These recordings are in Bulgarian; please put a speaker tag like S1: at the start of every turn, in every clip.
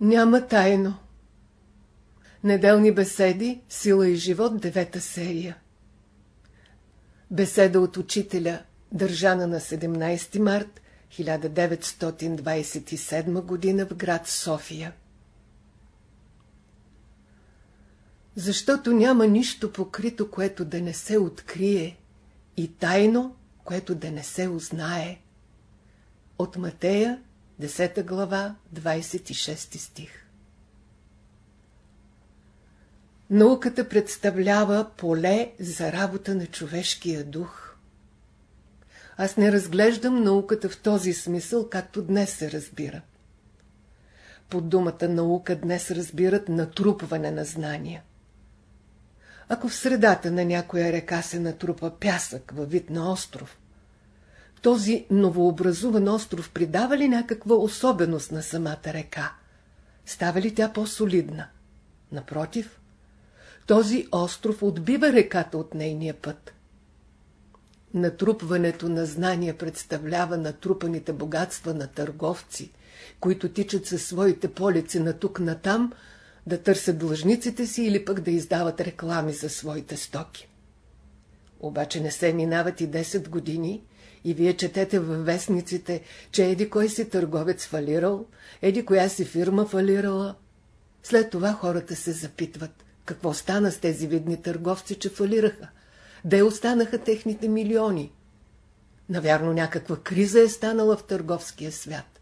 S1: Няма тайно. Неделни беседи, сила и живот, девета серия. Беседа от учителя, държана на 17 март 1927 г. в град София. Защото няма нищо покрито, което да не се открие, и тайно, което да не се узнае. От Матея, 10 глава, 26 стих. Науката представлява поле за работа на човешкия дух. Аз не разглеждам науката в този смисъл, както днес се разбира. Под думата наука днес разбират натрупване на знания. Ако в средата на някоя река се натрупа пясък във вид на остров, този новообразуван остров придава ли някаква особеност на самата река? Става ли тя по-солидна? Напротив, този остров отбива реката от нейния път. Натрупването на знания представлява натрупаните богатства на търговци, които тичат със своите полици на тук на там, да търсят длъжниците си или пък да издават реклами за своите стоки. Обаче не се минават и 10 години и вие четете във вестниците, че еди кой си търговец фалирал, еди коя си фирма фалирала. След това хората се запитват, какво стана с тези видни търговци, че фалираха? Де останаха техните милиони? Навярно някаква криза е станала в търговския свят.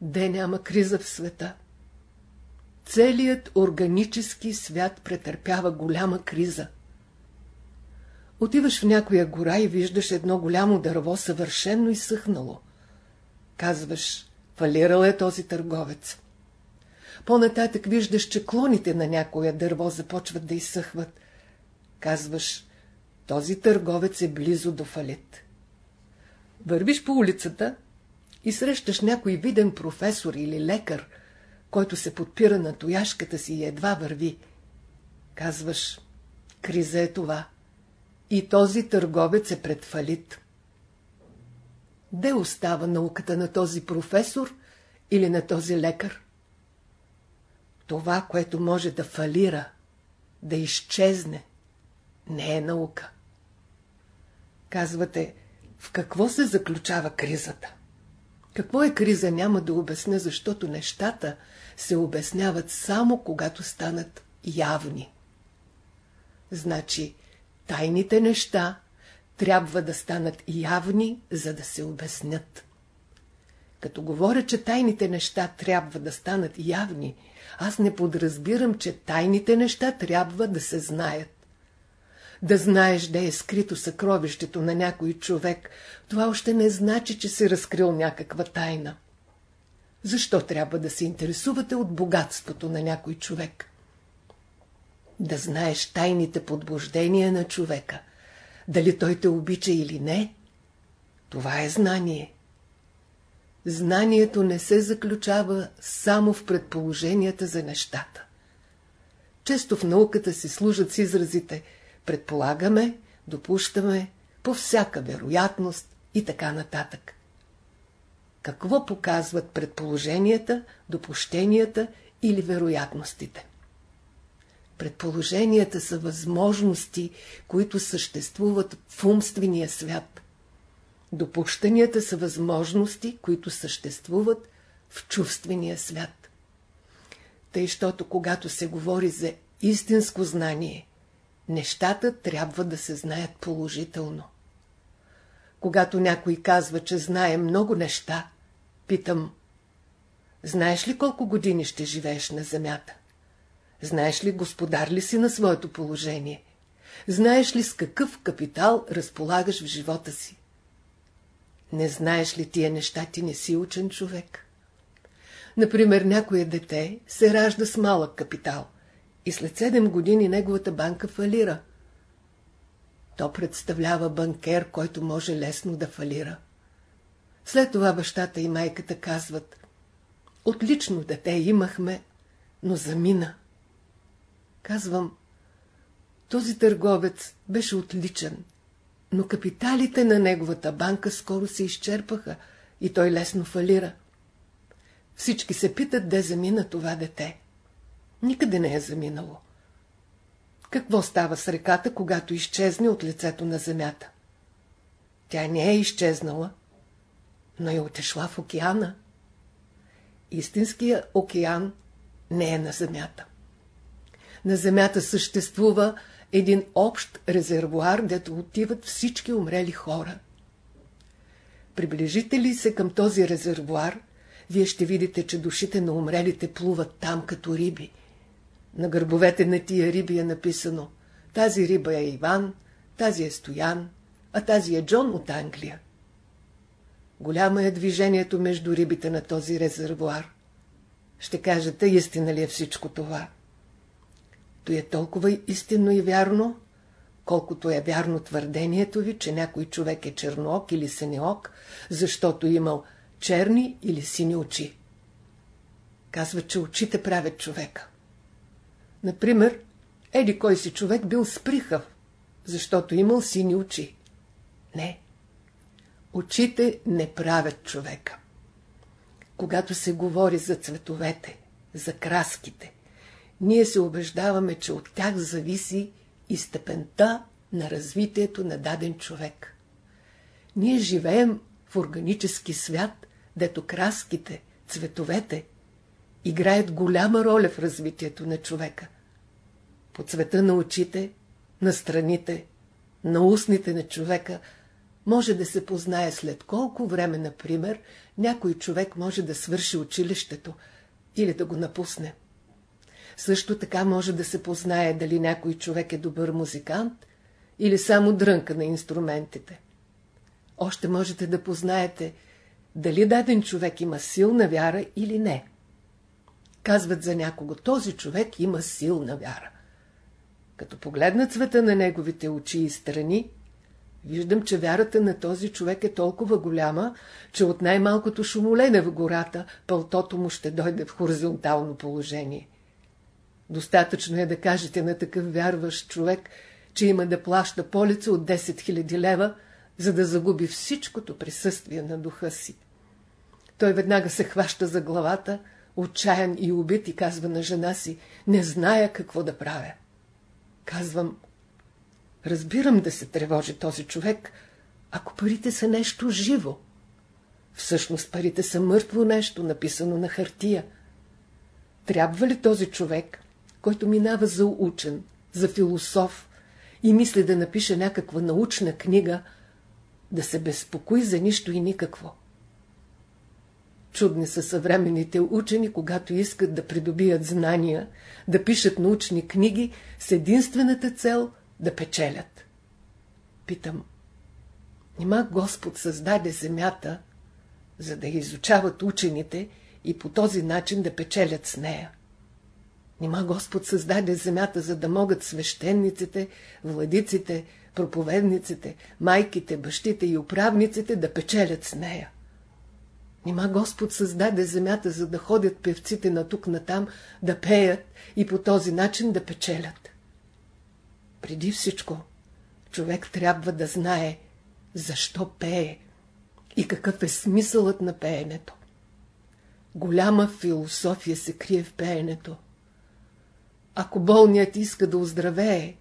S1: Де няма криза в света? Целият органически свят претърпява голяма криза. Отиваш в някоя гора и виждаш едно голямо дърво съвършенно изсъхнало. Казваш, фалирал е този търговец. По-нататък виждаш, че клоните на някоя дърво започват да изсъхват. Казваш, този търговец е близо до фалит. Вървиш по улицата и срещаш някой виден професор или лекар, който се подпира на тояшката си и едва върви. Казваш, криза е това. И този търговец е пред фалит. Де остава науката на този професор или на този лекар? Това, което може да фалира, да изчезне, не е наука. Казвате, в какво се заключава кризата? Какво е криза, няма да обясня, защото нещата се обясняват само когато станат явни. Значи, тайните неща трябва да станат явни, за да се обяснят. Като говоря, че тайните неща трябва да станат явни, аз не подразбирам, че тайните неща трябва да се знаят. Да знаеш, де е скрито съкровището на някой човек, това още не значи, че си разкрил някаква тайна. Защо трябва да се интересувате от богатството на някой човек? Да знаеш тайните подбуждения на човека, дали той те обича или не, това е знание. Знанието не се заключава само в предположенията за нещата. Често в науката си служат с изразите предполагаме, допущаме, по всяка вероятност и така нататък. Какво показват предположенията, допущенията или вероятностите? Предположенията са възможности, които съществуват в умствения свят. Допущанията са възможности, които съществуват в чувствения свят. Тъй, щото когато се говори за истинско знание, нещата трябва да се знаят положително. Когато някой казва, че знае много неща, питам, знаеш ли колко години ще живееш на земята? Знаеш ли господар ли си на своето положение? Знаеш ли с какъв капитал разполагаш в живота си? Не знаеш ли тия неща, ти не си учен човек? Например, някое дете се ражда с малък капитал и след 7 години неговата банка фалира. То представлява банкер, който може лесно да фалира. След това бащата и майката казват Отлично дете имахме, но замина. Казвам, този търговец беше отличен, но капиталите на неговата банка скоро се изчерпаха и той лесно фалира. Всички се питат, де замина това дете. Никъде не е заминало. Какво става с реката, когато изчезне от лицето на земята? Тя не е изчезнала, но е отешла в океана. Истинския океан не е на земята. На земята съществува един общ резервуар, дето отиват всички умрели хора. Приближите ли се към този резервуар, вие ще видите, че душите на умрелите плуват там като риби. На гърбовете на тия риби е написано Тази риба е Иван, тази е Стоян, а тази е Джон от Англия. Голямо е движението между рибите на този резервуар. Ще кажете, истина ли е всичко това? То е толкова истинно и вярно, колкото е вярно твърдението ви, че някой човек е черноок или синеок, защото имал черни или сини очи. Казва, че очите правят човека. Например, еди кой си човек бил сприхав, защото имал сини очи. Не. Очите не правят човека. Когато се говори за цветовете, за краските, ние се убеждаваме, че от тях зависи и степента на развитието на даден човек. Ние живеем в органически свят, дето краските, цветовете играят голяма роля в развитието на човека. По цвета на очите, на страните, на устните на човека може да се познае след колко време, например, някой човек може да свърши училището или да го напусне. Също така може да се познае дали някой човек е добър музикант или само дрънка на инструментите. Още можете да познаете дали даден човек има силна вяра или не. Казват за някого, този човек има силна вяра. Като погледна цвета на неговите очи и страни, виждам, че вярата на този човек е толкова голяма, че от най-малкото шумолене в гората пълтото му ще дойде в хоризонтално положение. Достатъчно е да кажете на такъв вярващ човек, че има да плаща полица от 10 000 лева, за да загуби всичкото присъствие на духа си. Той веднага се хваща за главата, отчаян и убит и казва на жена си, не зная какво да правя. Казвам, разбирам да се тревожи този човек, ако парите са нещо живо. Всъщност парите са мъртво нещо, написано на хартия. Трябва ли този човек, който минава за учен, за философ и мисли да напише някаква научна книга, да се безпокои за нищо и никакво? Чудни са съвременните учени, когато искат да придобият знания, да пишат научни книги с единствената цел да печелят. Питам, нима Господ създаде земята, за да изучават учените и по този начин да печелят с нея? Нима Господ създаде земята, за да могат свещениците, владиците, проповедниците, майките, бащите и управниците да печелят с нея? Нима Господ създаде земята, за да ходят певците на тук натам, да пеят и по този начин да печелят. Преди всичко, човек трябва да знае, защо пее и какъв е смисълът на пеенето. Голяма философия се крие в пеенето. Ако болният иска да оздравее,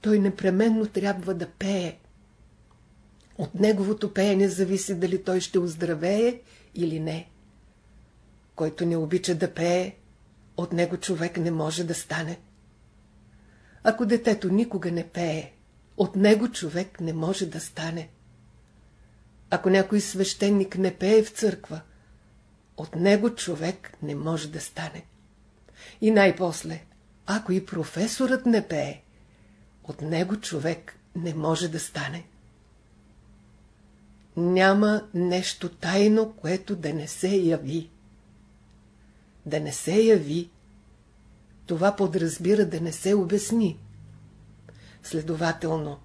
S1: той непременно трябва да пее. От неговото пеене зависи дали той ще оздравее или не. Който не обича да пее, от него човек не може да стане. Ако детето никога не пее, от него човек не може да стане. Ако някой свещеник не пее в църква, от него човек не може да стане. И най-после, ако и професорът не пее, от него човек не може да стане. Няма нещо тайно, което да не се яви. Да не се яви, това подразбира да не се обясни. Следователно,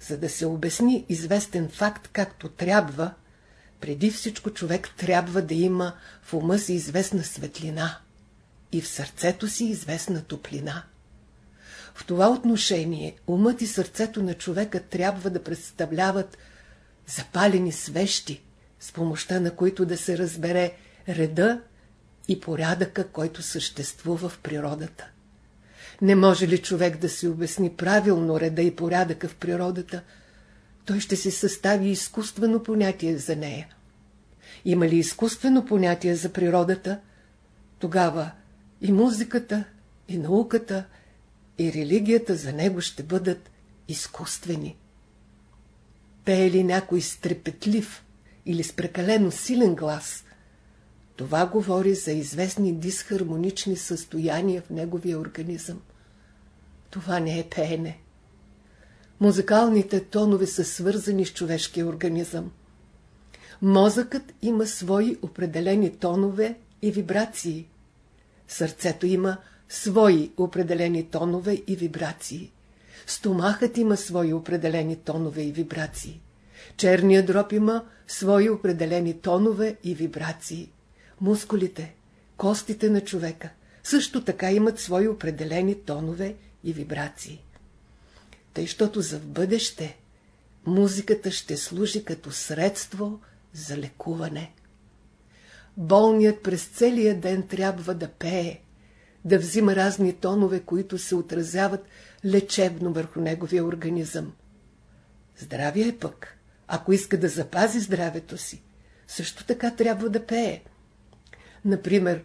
S1: за да се обясни известен факт както трябва, преди всичко човек трябва да има в ума си известна светлина и в сърцето си известна топлина. В това отношение умът и сърцето на човека трябва да представляват запалени свещи, с помощта на които да се разбере реда и порядъка, който съществува в природата. Не може ли човек да си обясни правилно реда и порядъка в природата, той ще си състави изкуствено понятие за нея. Има ли изкуствено понятие за природата, тогава и музиката, и науката, и религията за него ще бъдат изкуствени. Пее ли някой стрепетлив или с прекалено силен глас, това говори за известни дисхармонични състояния в неговия организъм. Това не е пеене. Музикалните тонове са свързани с човешкия организъм. Мозъкът има свои определени тонове и вибрации. Сърцето има свои определени тонове и вибрации. Стомахът има свои определени тонове и вибрации. Черният дроб има свои определени тонове и вибрации. Мускулите, костите на човека също така имат свои определени тонове и вибрации. Тъй, щото за в бъдеще музиката ще служи като средство за лекуване. Болният през целия ден трябва да пее, да взима разни тонове, които се отразяват лечебно върху неговия организъм. Здравия е пък, ако иска да запази здравето си, също така трябва да пее. Например,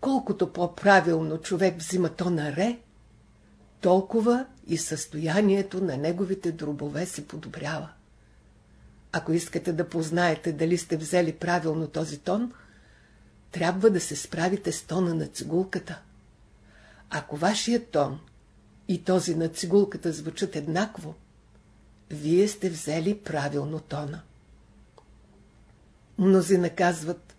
S1: колкото по-правилно човек взима то на ре, толкова и състоянието на неговите дробове се подобрява. Ако искате да познаете дали сте взели правилно този тон, трябва да се справите с тона на цигулката. Ако вашият тон и този на цигулката звучат еднакво, вие сте взели правилно тона. Мнози наказват,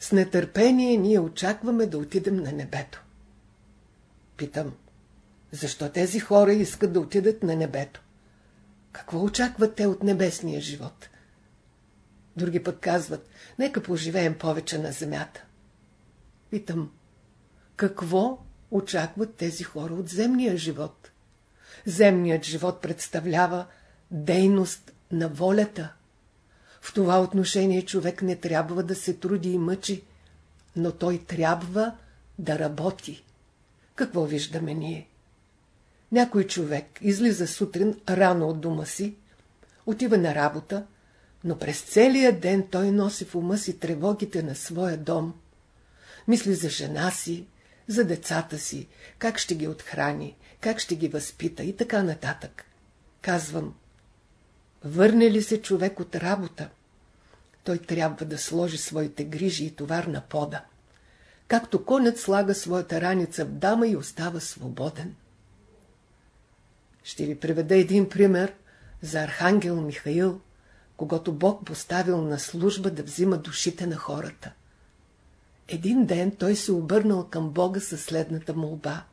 S1: с нетърпение ние очакваме да отидем на небето. Питам, защо тези хора искат да отидат на небето? Какво очакват те от небесния живот? Други пък казват, нека поживеем повече на земята. Питам, какво очакват тези хора от земния живот? Земният живот представлява дейност на волята. В това отношение човек не трябва да се труди и мъчи, но той трябва да работи. Какво виждаме ние? Някой човек излиза сутрин рано от дома си, отива на работа, но през целия ден той носи в ума си тревогите на своя дом. Мисли за жена си, за децата си, как ще ги отхрани, как ще ги възпита и така нататък. Казвам, върне ли се човек от работа, той трябва да сложи своите грижи и товар на пода. Както конят слага своята раница в дама и остава свободен. Ще ви приведа един пример за архангел Михаил, когато Бог поставил на служба да взима душите на хората. Един ден той се обърнал към Бога със следната молба.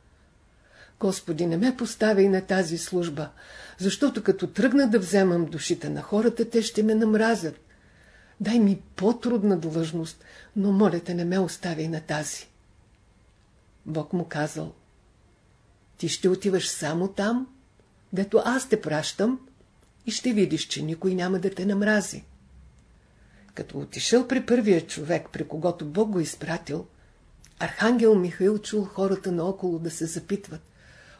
S1: Господи, не ме поставяй на тази служба, защото като тръгна да вземам душите на хората, те ще ме намразят. Дай ми по-трудна длъжност, но моля те, не ме оставяй на тази. Бог му казал, ти ще отиваш само там, дето аз те пращам и ще видиш, че никой няма да те намрази. Като отишъл при първия човек, при когото Бог го изпратил, Архангел Михаил чул хората наоколо да се запитват.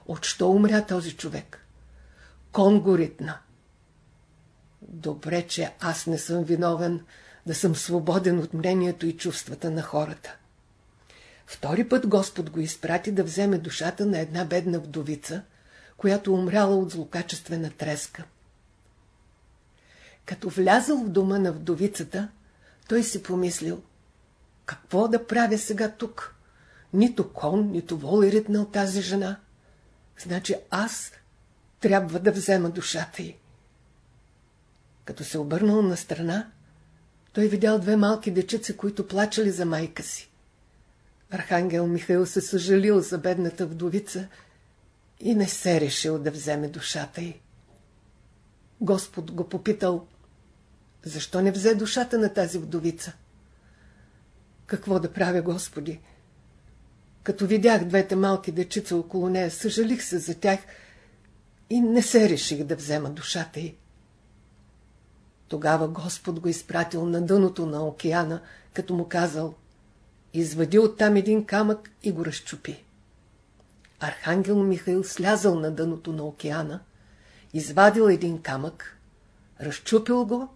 S1: От що умря този човек? Кон го ритна. Добре, че аз не съм виновен да съм свободен от мнението и чувствата на хората. Втори път Господ го изпрати да вземе душата на една бедна вдовица, която умряла от злокачествена треска. Като влязъл в дома на вдовицата, той си помислил, какво да правя сега тук? Нито кон, нито вол е ритнал тази жена. Значи аз трябва да взема душата й. Като се обърнал на страна, той видял две малки дечица, които плачали за майка си. Архангел Михаил се съжалил за бедната вдовица и не се решил да вземе душата й. Господ го попитал, защо не взе душата на тази вдовица? Какво да правя, Господи? Като видях двете малки дечица около нея, съжалих се за тях и не се реших да взема душата й. Тогава Господ го изпратил на дъното на океана, като му казал Извади оттам един камък и го разчупи. Архангел Михаил слязал на дъното на океана, извадил един камък, разчупил го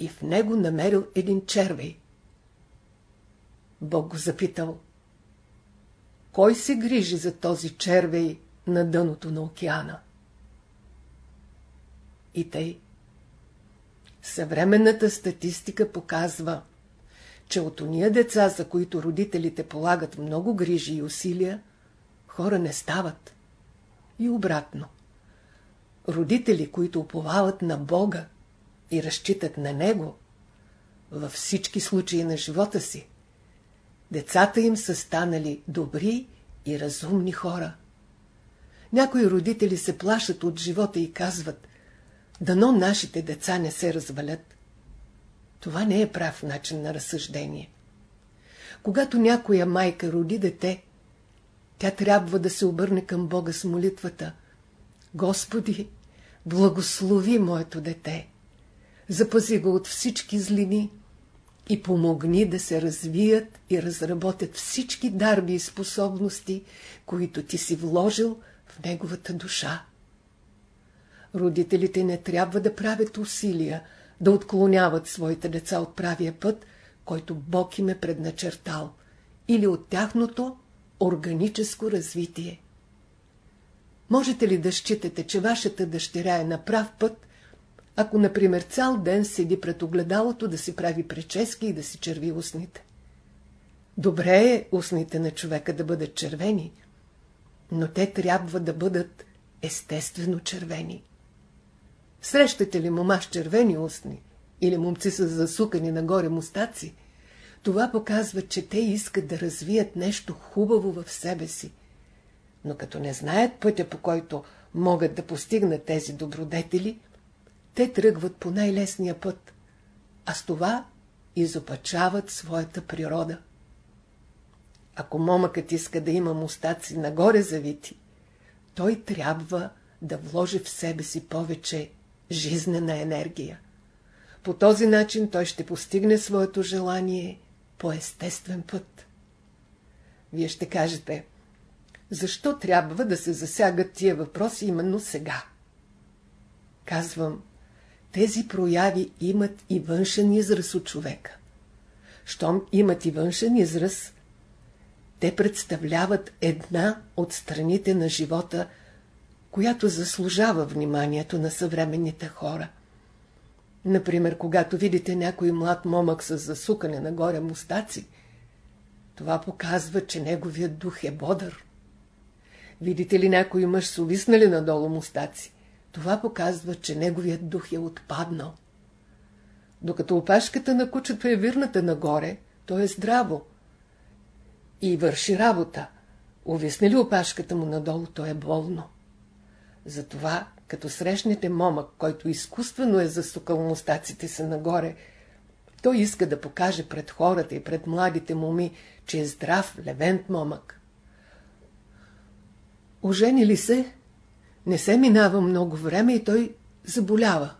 S1: и в него намерил един червей. Бог го запитал, кой се грижи за този червей на дъното на океана? И тъй. Съвременната статистика показва, че от уния деца, за които родителите полагат много грижи и усилия, хора не стават. И обратно. Родители, които уповават на Бога и разчитат на Него, във всички случаи на живота си, децата им са станали добри и разумни хора. Някои родители се плашат от живота и казват, дано нашите деца не се развалят. Това не е прав начин на разсъждение. Когато някоя майка роди дете, тя трябва да се обърне към Бога с молитвата. Господи, благослови моето дете. Запази го от всички злини и помогни да се развият и разработят всички дарби и способности, които ти си вложил в неговата душа. Родителите не трябва да правят усилия, да отклоняват своите деца от правия път, който Бог им е предначертал, или от тяхното органическо развитие. Можете ли да считате, че вашата дъщеря е на прав път, ако, например, цял ден седи пред огледалото да си прави прически и да си черви устните? Добре е устните на човека да бъдат червени, но те трябва да бъдат естествено червени. Срещате ли мома с червени устни или момци с засукани нагоре мустаци, това показва, че те искат да развият нещо хубаво в себе си. Но като не знаят пътя, по който могат да постигнат тези добродетели, те тръгват по най-лесния път, а с това изопачават своята природа. Ако момъкът иска да има мустаци нагоре завити, той трябва да вложи в себе си повече жизнена енергия. По този начин той ще постигне своето желание по естествен път. Вие ще кажете, защо трябва да се засягат тия въпроси именно сега? Казвам, тези прояви имат и външен израз от човека. Щом имат и външен израз, те представляват една от страните на живота, която заслужава вниманието на съвременните хора. Например, когато видите някой млад момък с засукане нагоре мустаци, това показва, че неговият дух е бодър. Видите ли някой мъж с увиснали надолу мустаци, това показва, че неговият дух е отпаднал. Докато опашката на кучето е вирната нагоре, то е здраво и върши работа. Увисне ли опашката му надолу, то е болно. Затова, като срещнете момък, който изкуствено е засукал мустаците се нагоре, той иска да покаже пред хората и пред младите моми, че е здрав, левент момък. Ожени ли се, не се минава много време и той заболява.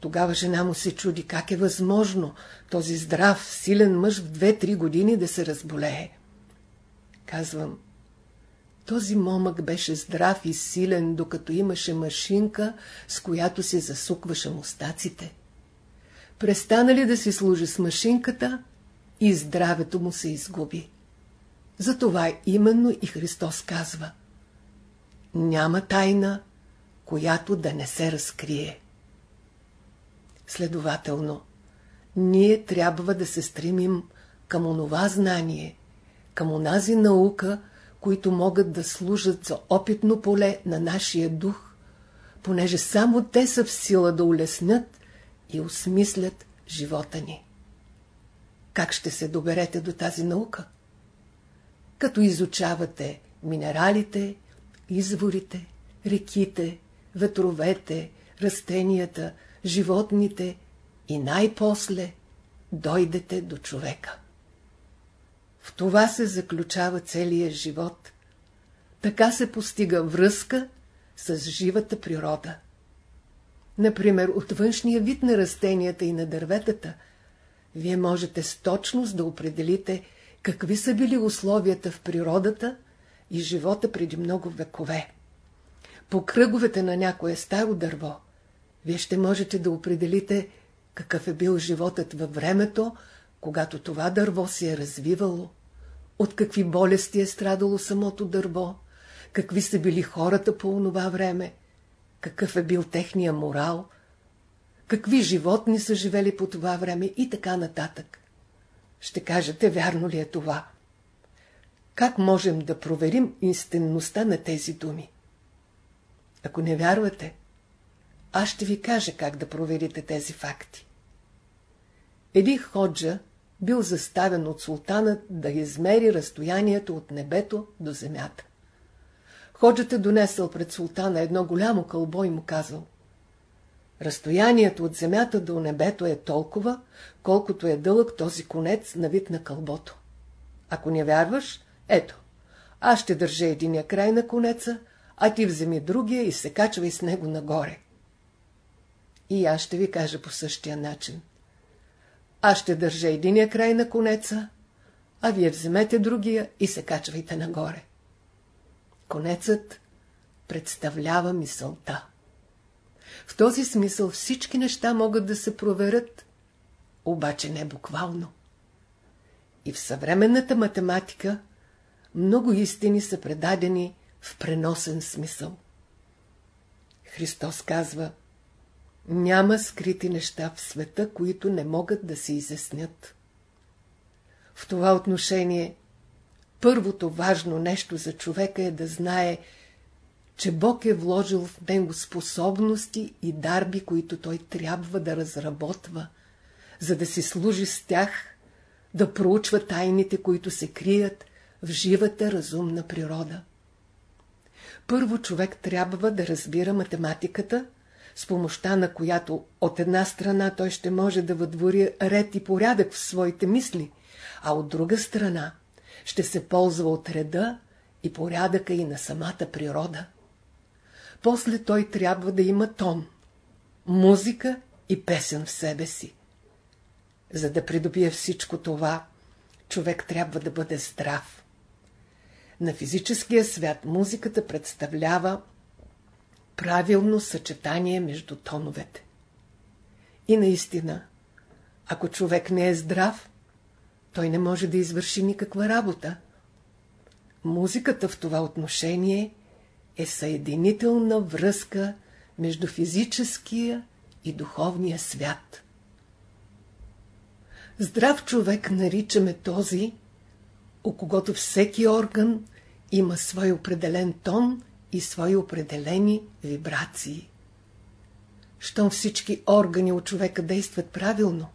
S1: Тогава жена му се чуди как е възможно този здрав, силен мъж в две-три години да се разболее. Казвам, този момък беше здрав и силен, докато имаше машинка, с която се засукваше мустаците. Престана ли да си служи с машинката и здравето му се изгуби. Затова именно и Христос казва Няма тайна, която да не се разкрие. Следователно, ние трябва да се стремим към онова знание, към онази наука, които могат да служат за опитно поле на нашия дух, понеже само те са в сила да улеснят и осмислят живота ни. Как ще се доберете до тази наука? Като изучавате минералите, изворите, реките, ветровете, растенията, животните и най-после дойдете до човека. В това се заключава целият живот. Така се постига връзка с живата природа. например от външния вид на растенията и на дърветата, вие можете с точност да определите какви са били условията в природата и живота преди много векове. По кръговете на някое старо дърво, вие ще можете да определите какъв е бил животът във времето, когато това дърво се е развивало, от какви болести е страдало самото дърво, какви са били хората по онова време, какъв е бил техния морал, какви животни са живели по това време и така нататък. Ще кажете, вярно ли е това? Как можем да проверим истинността на тези думи? Ако не вярвате, аз ще ви кажа как да проверите тези факти. Един ходжа бил заставен от султана да измери разстоянието от небето до земята. Ходжата донесъл пред султана едно голямо кълбо и му казал Разстоянието от земята до небето е толкова, колкото е дълъг този конец на вид на кълбото. Ако не вярваш, ето, аз ще държа единия край на конеца, а ти вземи другия и се качвай с него нагоре. И аз ще ви кажа по същия начин. Аз ще държа единия край на конеца, а вие вземете другия и се качвайте нагоре. Конецът представлява мисълта. В този смисъл всички неща могат да се проверят, обаче не буквално. И в съвременната математика много истини са предадени в преносен смисъл. Христос казва, няма скрити неща в света, които не могат да се изяснят. В това отношение първото важно нещо за човека е да знае, че Бог е вложил в него способности и дарби, които той трябва да разработва, за да си служи с тях, да проучва тайните, които се крият в живата разумна природа. Първо човек трябва да разбира математиката, с помощта на която от една страна той ще може да въдвори ред и порядък в своите мисли, а от друга страна ще се ползва от реда и порядъка и на самата природа. После той трябва да има тон, музика и песен в себе си. За да придобие всичко това, човек трябва да бъде здрав. На физическия свят музиката представлява правилно съчетание между тоновете. И наистина, ако човек не е здрав, той не може да извърши никаква работа. Музиката в това отношение е съединителна връзка между физическия и духовния свят. Здрав човек наричаме този, у когото всеки орган има свой определен тон и свои определени вибрации. Щом всички органи от човека действат правилно,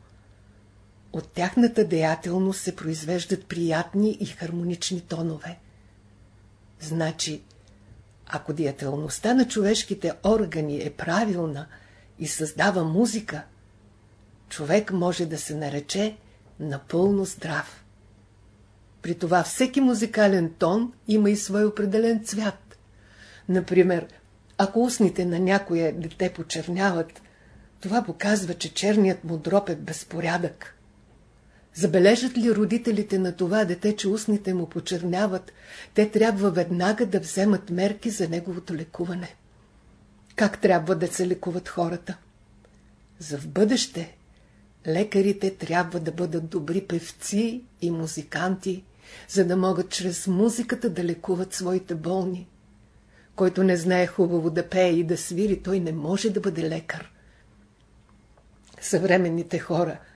S1: от тяхната деятелност се произвеждат приятни и хармонични тонове. Значи, ако деятелността на човешките органи е правилна и създава музика, човек може да се нарече напълно здрав. При това всеки музикален тон има и свой определен цвят. Например, ако устните на някое дете почерняват, това показва, че черният му дроб е безпорядък. Забележат ли родителите на това дете, че устните му почерняват, те трябва веднага да вземат мерки за неговото лекуване. Как трябва да се лекуват хората? За в бъдеще лекарите трябва да бъдат добри певци и музиканти, за да могат чрез музиката да лекуват своите болни. Който не знае хубаво да пее и да свири, той не може да бъде лекар. Съвременните хора –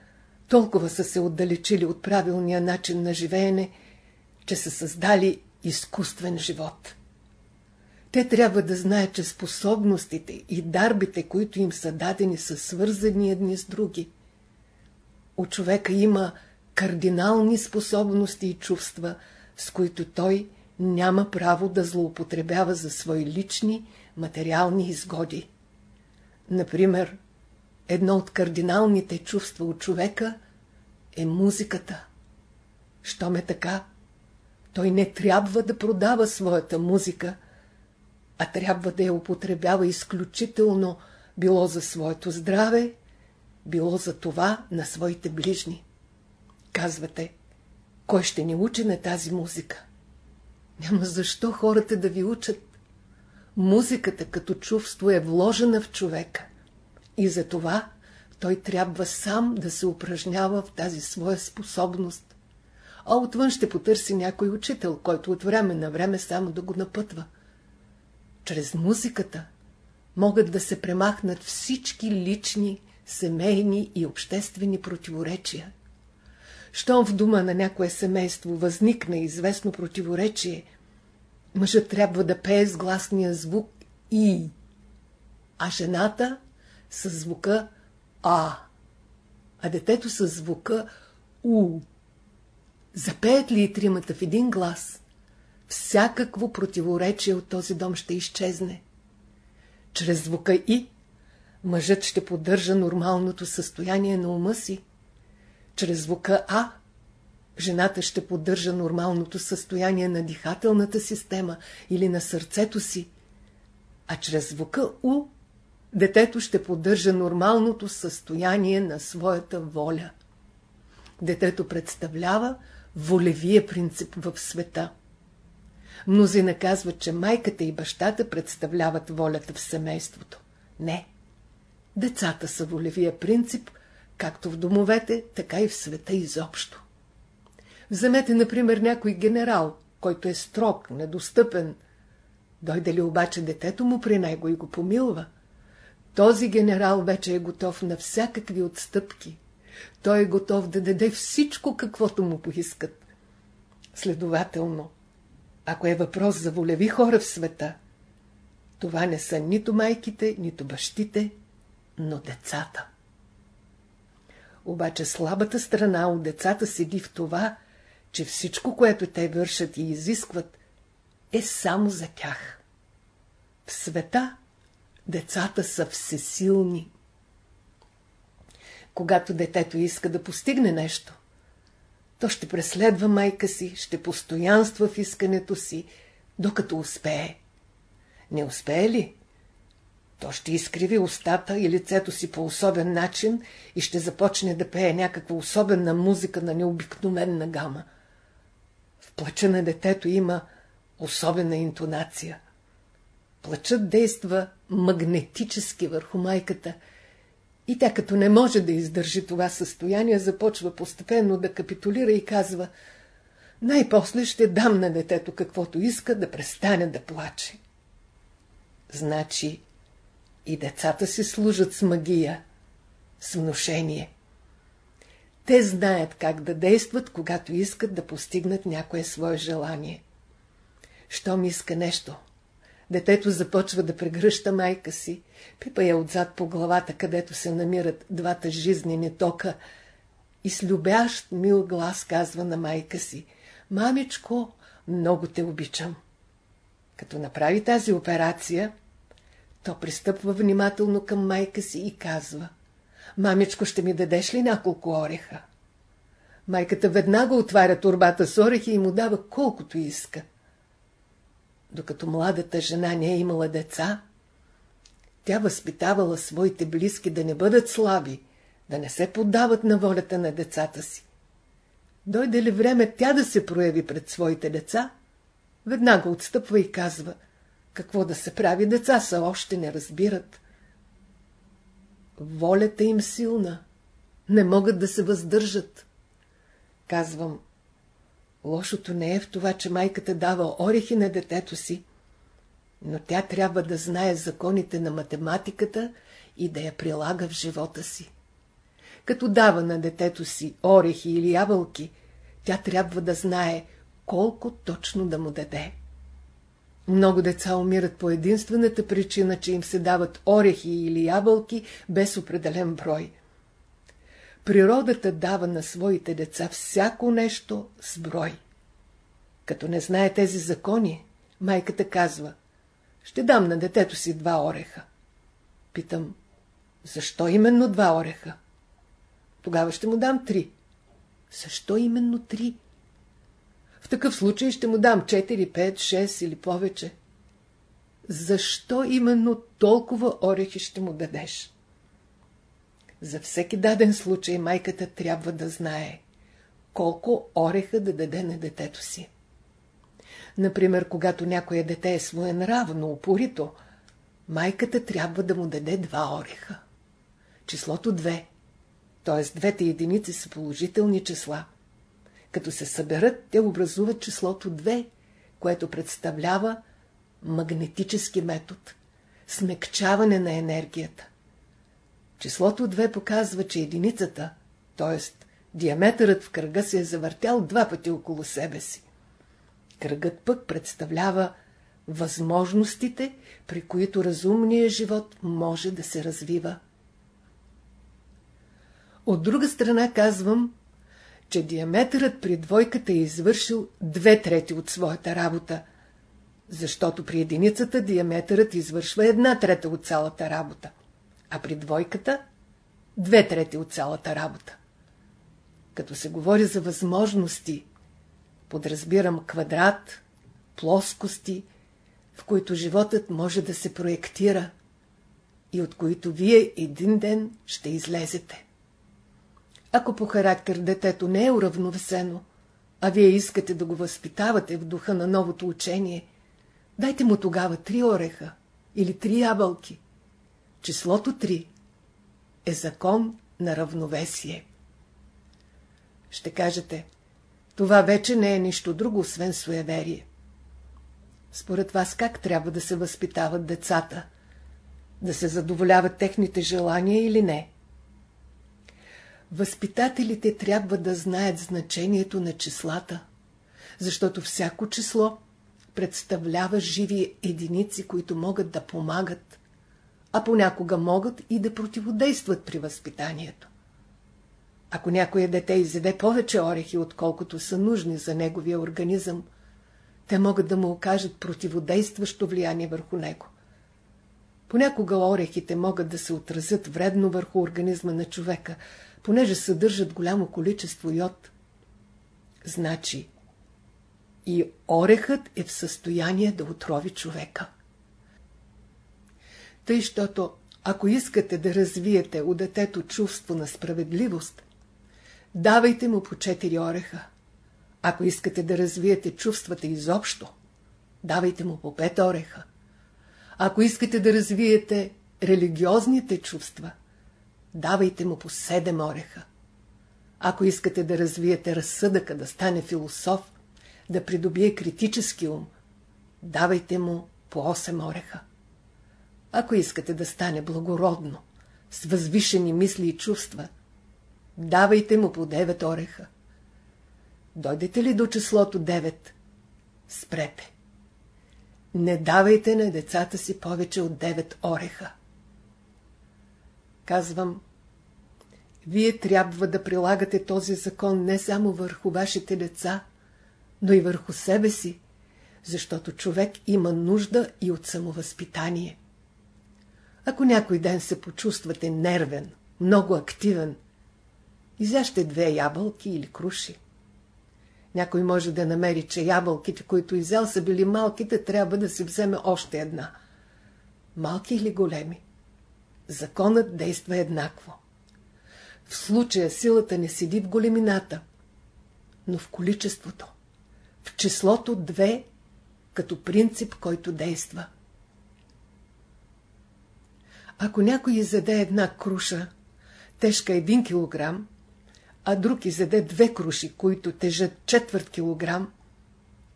S1: толкова са се отдалечили от правилния начин на живеене, че са създали изкуствен живот. Те трябва да знаят, че способностите и дарбите, които им са дадени, са свързани едни с други. У човека има кардинални способности и чувства, с които той няма право да злоупотребява за свои лични материални изгоди. Например, Едно от кардиналните чувства от човека е музиката. Щом е така, той не трябва да продава своята музика, а трябва да я употребява изключително било за своето здраве, било за това на своите ближни. Казвате, кой ще ни учи на тази музика? Няма защо хората да ви учат. Музиката като чувство е вложена в човека. И за това той трябва сам да се упражнява в тази своя способност. А отвън ще потърси някой учител, който от време на време само да го напътва. Чрез музиката могат да се премахнат всички лични, семейни и обществени противоречия. Щом в дума на някое семейство възникне известно противоречие, мъжът трябва да пее с гласния звук И, а жената с звука А, а детето с звука У. Запеят ли и тримата в един глас, всякакво противоречие от този дом ще изчезне. Чрез звука И мъжът ще поддържа нормалното състояние на ума си. Чрез звука А жената ще поддържа нормалното състояние на дихателната система или на сърцето си, а чрез звука У детето ще поддържа нормалното състояние на своята воля. Детето представлява волевия принцип в света. Мнозина казват, че майката и бащата представляват волята в семейството. Не. Децата са волевия принцип, както в домовете, така и в света изобщо. Вземете, например, някой генерал, който е строг, недостъпен. Дойде ли обаче детето му при него и го помилва? Този генерал вече е готов на всякакви отстъпки. Той е готов да даде всичко, каквото му поискат. Следователно, ако е въпрос за волеви хора в света, това не са нито майките, нито бащите, но децата. Обаче слабата страна от децата седи в това, че всичко, което те вършат и изискват, е само за тях. В света децата са всесилни. Когато детето иска да постигне нещо, то ще преследва майка си, ще постоянства в искането си, докато успее. Не успее ли? То ще изкриви устата и лицето си по особен начин и ще започне да пее някаква особена музика на необикновенна гама. В плача на детето има особена интонация. Плачът действа магнетически върху майката – и тя като не може да издържи това състояние, започва постепенно да капитулира и казва най-после ще дам на детето каквото иска да престане да плаче. Значи и децата си служат с магия, с внушение. Те знаят как да действат, когато искат да постигнат някое свое желание. Щом иска нещо, Детето започва да прегръща майка си, пипа я отзад по главата, където се намират двата жизнени тока и с любящ мил глас казва на майка си «Мамичко, много те обичам». Като направи тази операция, то пристъпва внимателно към майка си и казва «Мамичко, ще ми дадеш ли няколко ореха?» Майката веднага отваря турбата с орехи и му дава колкото иска. Докато младата жена не е имала деца, тя възпитавала своите близки да не бъдат слаби, да не се поддават на волята на децата си. Дойде ли време тя да се прояви пред своите деца, веднага отстъпва и казва, какво да се прави, деца са още не разбират. Волята им силна, не могат да се въздържат. Казвам, Лошото не е в това, че майката дава орехи на детето си, но тя трябва да знае законите на математиката и да я прилага в живота си. Като дава на детето си орехи или ябълки, тя трябва да знае колко точно да му даде. Много деца умират по единствената причина, че им се дават орехи или ябълки без определен брой. Природата дава на своите деца всяко нещо с брой. Като не знае тези закони, майката казва, ще дам на детето си два ореха. Питам, защо именно два ореха? Тогава ще му дам три. Защо именно три? Такъв случай ще му дам 4, 5, 6 или повече. защо именно толкова орехи ще му дадеш. За всеки даден случай майката трябва да знае колко ореха да даде на детето си. Например, когато някое дете е своенравно, упорито, майката трябва да му даде два ореха. Числото 2, т.е. двете единици са положителни числа. Като се съберат, те образуват числото 2, което представлява магнетически метод, смекчаване на енергията. Числото 2 показва, че единицата, т.е. диаметърът в кръга се е завъртял два пъти около себе си. Кръгът пък представлява възможностите, при които разумният живот може да се развива. От друга страна казвам, че диаметърът при двойката е извършил две трети от своята работа, защото при единицата диаметърът извършва една трета от цялата работа, а при двойката две трети от цялата работа. Като се говори за възможности, подразбирам квадрат, плоскости, в които животът може да се проектира и от които вие един ден ще излезете. Ако по характер детето не е уравновесено, а вие искате да го възпитавате в духа на новото учение, дайте му тогава три ореха или три ябълки. Числото три е закон на равновесие. Ще кажете, това вече не е нищо друго, освен суеверие. Според вас как трябва да се възпитават децата? Да се задоволяват техните желания или не? Възпитателите трябва да знаят значението на числата, защото всяко число представлява живи единици, които могат да помагат, а понякога могат и да противодействат при възпитанието. Ако някое дете изеде повече орехи, отколкото са нужни за неговия организъм, те могат да му окажат противодействащо влияние върху него. Понякога орехите могат да се отразят вредно върху организма на човека, понеже съдържат голямо количество йод. Значи, и орехът е в състояние да отрови човека. Тъй, щото, ако искате да развиете у детето чувство на справедливост, давайте му по четири ореха. Ако искате да развиете чувствата изобщо, давайте му по пет ореха. Ако искате да развиете религиозните чувства, давайте му по седем ореха. Ако искате да развиете разсъдъка, да стане философ, да придобие критически ум, давайте му по 8 ореха. Ако искате да стане благородно, с възвишени мисли и чувства, давайте му по 9 ореха. Дойдете ли до числото 9? Спрете. Не давайте на децата си повече от 9 ореха. Казвам, вие трябва да прилагате този закон не само върху вашите деца, но и върху себе си, защото човек има нужда и от самовъзпитание. Ако някой ден се почувствате нервен, много активен, изяще две ябълки или круши. Някой може да намери, че ябълките, които изял са били малките, трябва да си вземе още една. Малки или големи? Законът действа еднакво. В случая силата не седи в големината, но в количеството, в числото две, като принцип, който действа. Ако някой изеде една круша, тежка 1 кг, а друг изеде две круши, които тежат четвърт килограм,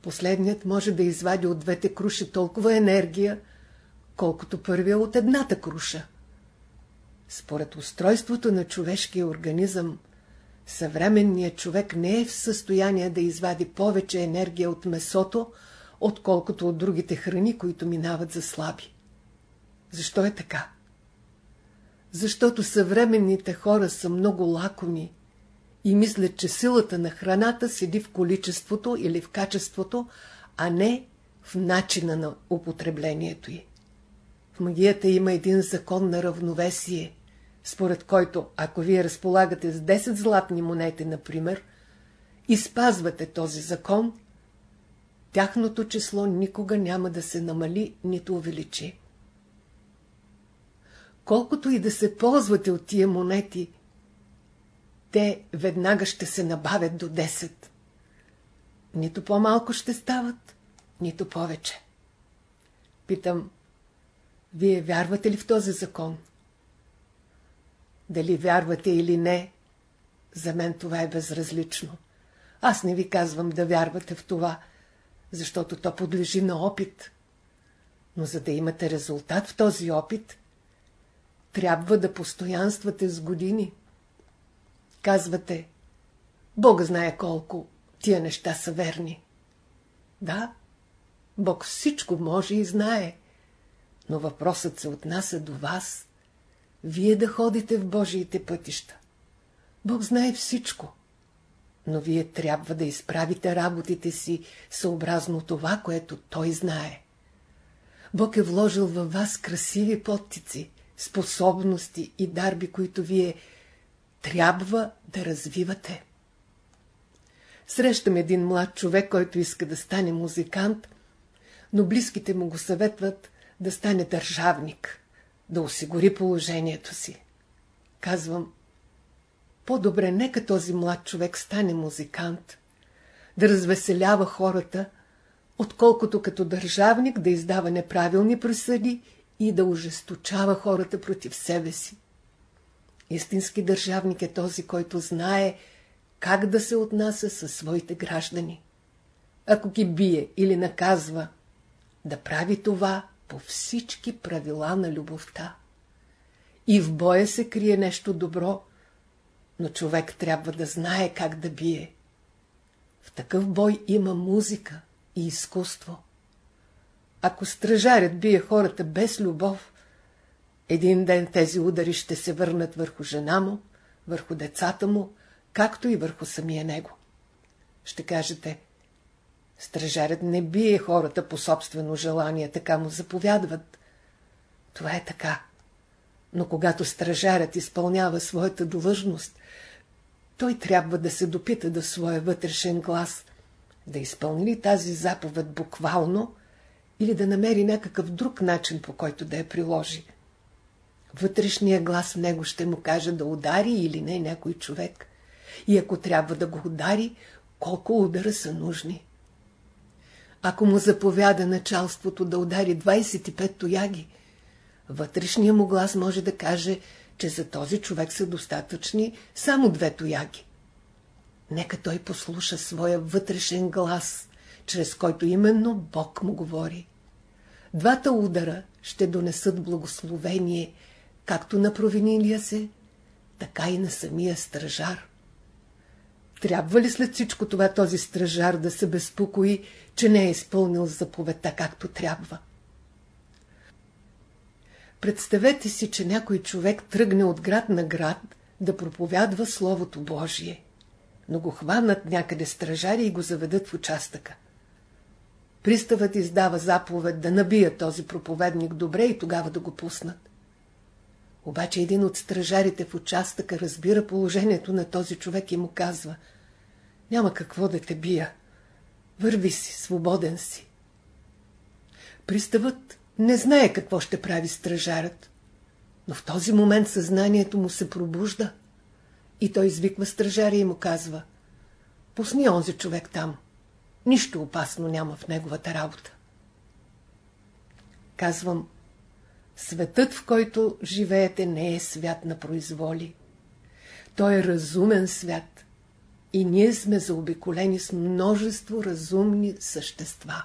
S1: последният може да извади от двете круши толкова енергия, колкото първия от едната круша. Според устройството на човешкия организъм, съвременният човек не е в състояние да извади повече енергия от месото, отколкото от другите храни, които минават за слаби. Защо е така? Защото съвременните хора са много лакоми и мислят, че силата на храната седи в количеството или в качеството, а не в начина на употреблението й. В магията има един закон на равновесие – според който, ако вие разполагате с 10 златни монети, например, и спазвате този закон, тяхното число никога няма да се намали, нито увеличи. Колкото и да се ползвате от тия монети, те веднага ще се набавят до 10. Нито по-малко ще стават, нито повече. Питам, вие вярвате ли в този закон? Дали вярвате или не, за мен това е безразлично. Аз не ви казвам да вярвате в това, защото то подлежи на опит. Но за да имате резултат в този опит, трябва да постоянствате с години. Казвате, Бог знае колко тия неща са верни. Да, Бог всичко може и знае, но въпросът се отнася до вас. Вие да ходите в Божиите пътища. Бог знае всичко, но вие трябва да изправите работите си съобразно това, което Той знае. Бог е вложил във вас красиви подтици, способности и дарби, които вие трябва да развивате. Срещам един млад човек, който иска да стане музикант, но близките му го съветват да стане държавник, да осигури положението си. Казвам, по-добре нека този млад човек стане музикант, да развеселява хората, отколкото като държавник да издава неправилни присъди и да ожесточава хората против себе си. Истински държавник е този, който знае как да се отнася със своите граждани. Ако ги бие или наказва, да прави това по всички правила на любовта. И в боя се крие нещо добро, но човек трябва да знае как да бие. В такъв бой има музика и изкуство. Ако стражарят бие хората без любов, един ден тези удари ще се върнат върху жена му, върху децата му, както и върху самия него. Ще кажете, стражарят не бие хората по собствено желание, така му заповядват. Това е така. Но когато стражарят изпълнява своята длъжност, той трябва да се допита до своя вътрешен глас, да изпълни ли тази заповед буквално или да намери някакъв друг начин, по който да я приложи. Вътрешния глас в него ще му каже да удари или не някой човек. И ако трябва да го удари, колко удара са нужни. Ако му заповяда началството да удари 25 тояги, вътрешния му глас може да каже, че за този човек са достатъчни само две тояги. Нека той послуша своя вътрешен глас, чрез който именно Бог му говори. Двата удара ще донесат благословение, както на провинилия се, така и на самия стражар. Трябва ли след всичко това този стражар да се безпокои, че не е изпълнил заповедта както трябва? Представете си, че някой човек тръгне от град на град да проповядва Словото Божие, но го хванат някъде стражари и го заведат в участъка. Приставът издава заповед да набият този проповедник добре и тогава да го пуснат. Обаче един от стражарите в участъка разбира положението на този човек и му казва Няма какво да те бия. Върви си, свободен си. Приставът не знае какво ще прави стражарът, но в този момент съзнанието му се пробужда и той извиква стражаря и му казва Пусни онзи човек там. Нищо опасно няма в неговата работа. Казвам, светът, в който живеете, не е свят на произволи. Той е разумен свят и ние сме заобиколени с множество разумни същества.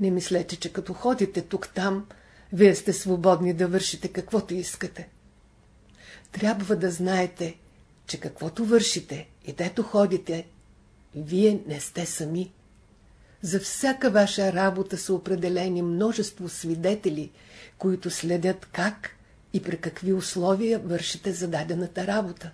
S1: Не мислете, че като ходите тук-там, вие сте свободни да вършите каквото искате. Трябва да знаете, че каквото вършите и дето ходите, вие не сте сами. За всяка ваша работа са определени множество свидетели, които следят как и при какви условия вършите зададената работа.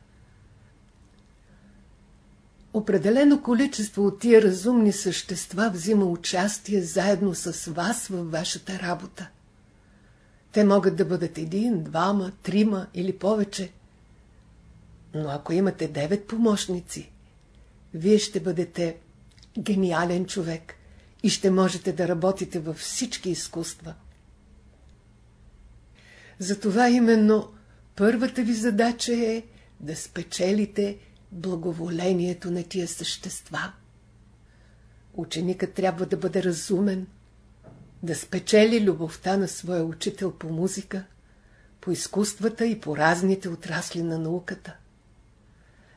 S1: Определено количество от тия разумни същества взима участие заедно с вас във вашата работа. Те могат да бъдат един, двама, трима или повече. Но ако имате девет помощници, вие ще бъдете гениален човек, и ще можете да работите във всички изкуства. Затова именно първата ви задача е да спечелите благоволението на тия същества. Ученикът трябва да бъде разумен, да спечели любовта на своя учител по музика, по изкуствата и по разните отрасли на науката.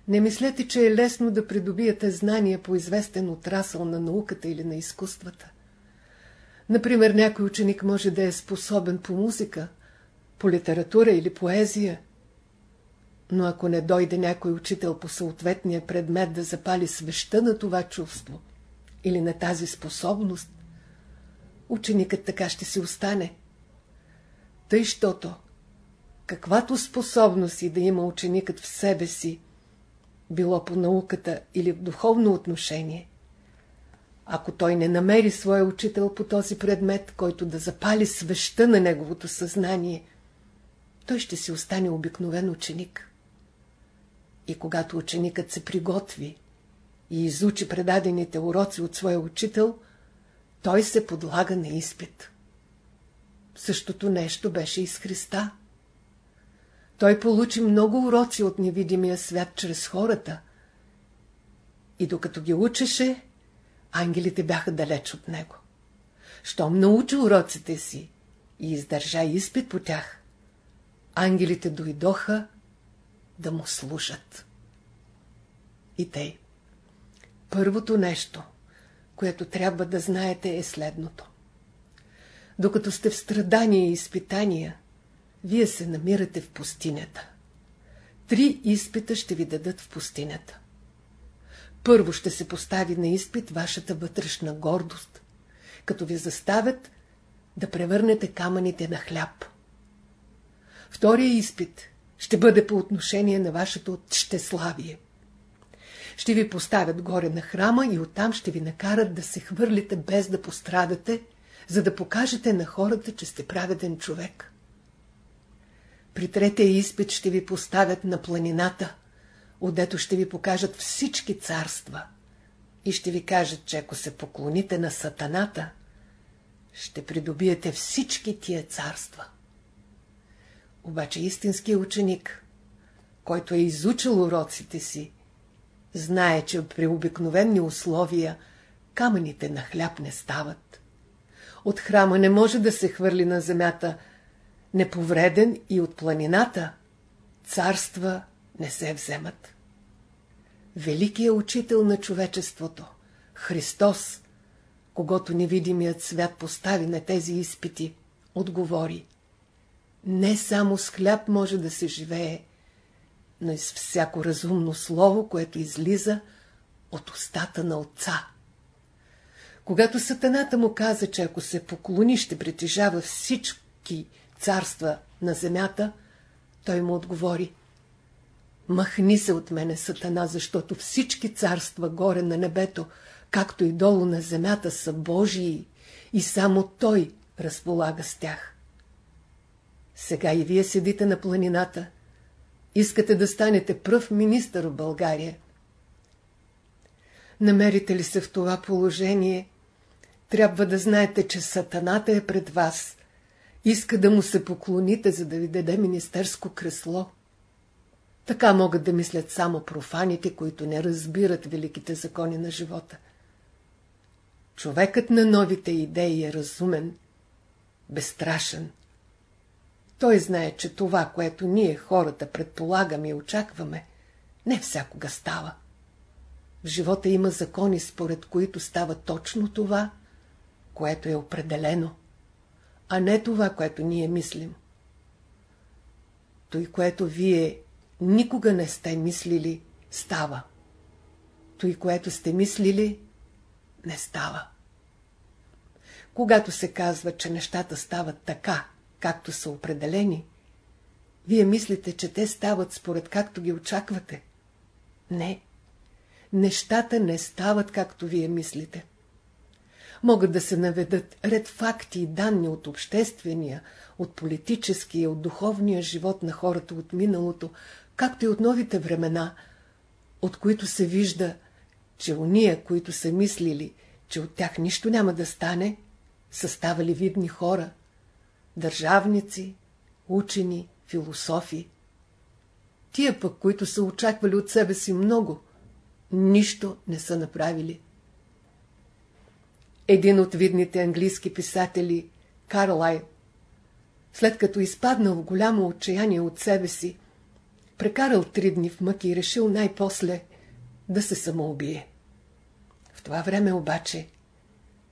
S1: Не мислете, че е лесно да придобиете знания по известен отрасъл на науката или на изкуствата. Например, някой ученик може да е способен по музика, по литература или поезия, но ако не дойде някой учител по съответния предмет да запали свеща на това чувство или на тази способност, ученикът така ще си остане. Тъй, щото, каквато способност и да има ученикът в себе си, било по науката или в духовно отношение, ако той не намери своя учител по този предмет, който да запали свеща на неговото съзнание, той ще си остане обикновен ученик. И когато ученикът се приготви и изучи предадените уроци от своя учител, той се подлага на изпит. Същото нещо беше и с Христа. Той получи много уроци от невидимия свят чрез хората. И докато ги учеше, ангелите бяха далеч от него. Щом научи уроците си и издържа изпит по тях, ангелите дойдоха да му служат. И тъй. Първото нещо, което трябва да знаете е следното. Докато сте в страдания и изпитания, вие се намирате в пустинята. Три изпита ще ви дадат в пустинята. Първо ще се постави на изпит вашата вътрешна гордост, като ви заставят да превърнете камъните на хляб. Втория изпит ще бъде по отношение на вашето щеславие. Ще ви поставят горе на храма и оттам ще ви накарат да се хвърлите без да пострадате, за да покажете на хората, че сте праведен човек. При третия изпит ще ви поставят на планината, отдето ще ви покажат всички царства и ще ви кажат, че ако се поклоните на сатаната, ще придобиете всички тия царства. Обаче истинският ученик, който е изучил уроците си, знае, че при обикновени условия камъните на хляб не стават. От храма не може да се хвърли на земята неповреден и от планината царства не се вземат. Великият учител на човечеството, Христос, когато невидимият свят постави на тези изпити, отговори Не само с хляб може да се живее, но и с всяко разумно слово, което излиза от устата на Отца. Когато сатаната му каза, че ако се поклони, ще притежава всички царства на земята, той му отговори Махни се от мене, сатана, защото всички царства горе на небето, както и долу на земята, са Божии и само Той разполага с тях. Сега и вие седите на планината. Искате да станете пръв министър в България. Намерите ли се в това положение, трябва да знаете, че сатаната е пред вас иска да му се поклоните, за да ви даде министерско кресло. Така могат да мислят само профаните, които не разбират великите закони на живота. Човекът на новите идеи е разумен, безстрашен. Той знае, че това, което ние хората предполагаме и очакваме, не всякога става. В живота има закони, според които става точно това, което е определено а не това, което ние мислим. Той, което вие никога не сте мислили, става. Той, което сте мислили, не става. Когато се казва, че нещата стават така, както са определени, вие мислите, че те стават според както ги очаквате. Не. Нещата не стават както вие мислите могат да се наведат ред факти и данни от обществения, от политическия, от духовния живот на хората от миналото, както и от новите времена, от които се вижда, че уния, които са мислили, че от тях нищо няма да стане, са ставали видни хора, държавници, учени, философи. Тия пък, които са очаквали от себе си много, нищо не са направили. Един от видните английски писатели, Карлай, след като изпаднал в голямо отчаяние от себе си, прекарал три дни в мъки и решил най-после да се самоубие. В това време обаче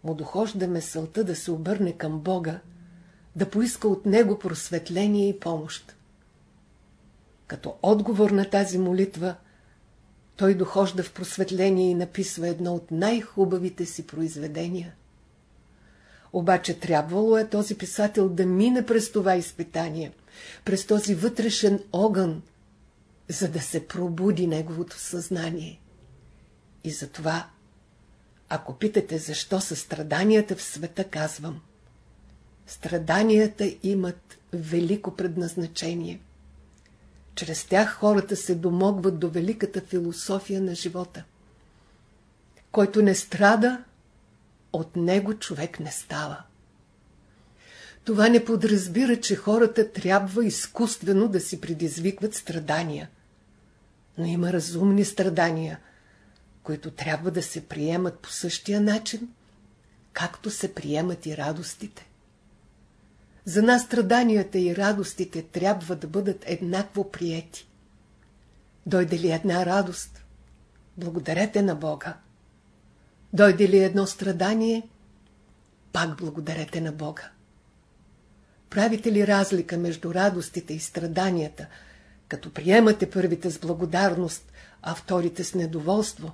S1: му дохожда месълта да се обърне към Бога, да поиска от Него просветление и помощ. Като отговор на тази молитва, той дохожда в просветление и написва едно от най-хубавите си произведения. Обаче трябвало е този писател да мине през това изпитание, през този вътрешен огън, за да се пробуди неговото съзнание. И затова, ако питате защо са страданията в света, казвам. Страданията имат велико предназначение. Чрез тях хората се домогват до великата философия на живота. Който не страда, от него човек не става. Това не подразбира, че хората трябва изкуствено да си предизвикват страдания. Но има разумни страдания, които трябва да се приемат по същия начин, както се приемат и радостите. За нас страданията и радостите трябва да бъдат еднакво приети. Дойде ли една радост? Благодарете на Бога. Дойде ли едно страдание? Пак благодарете на Бога. Правите ли разлика между радостите и страданията, като приемате първите с благодарност, а вторите с недоволство?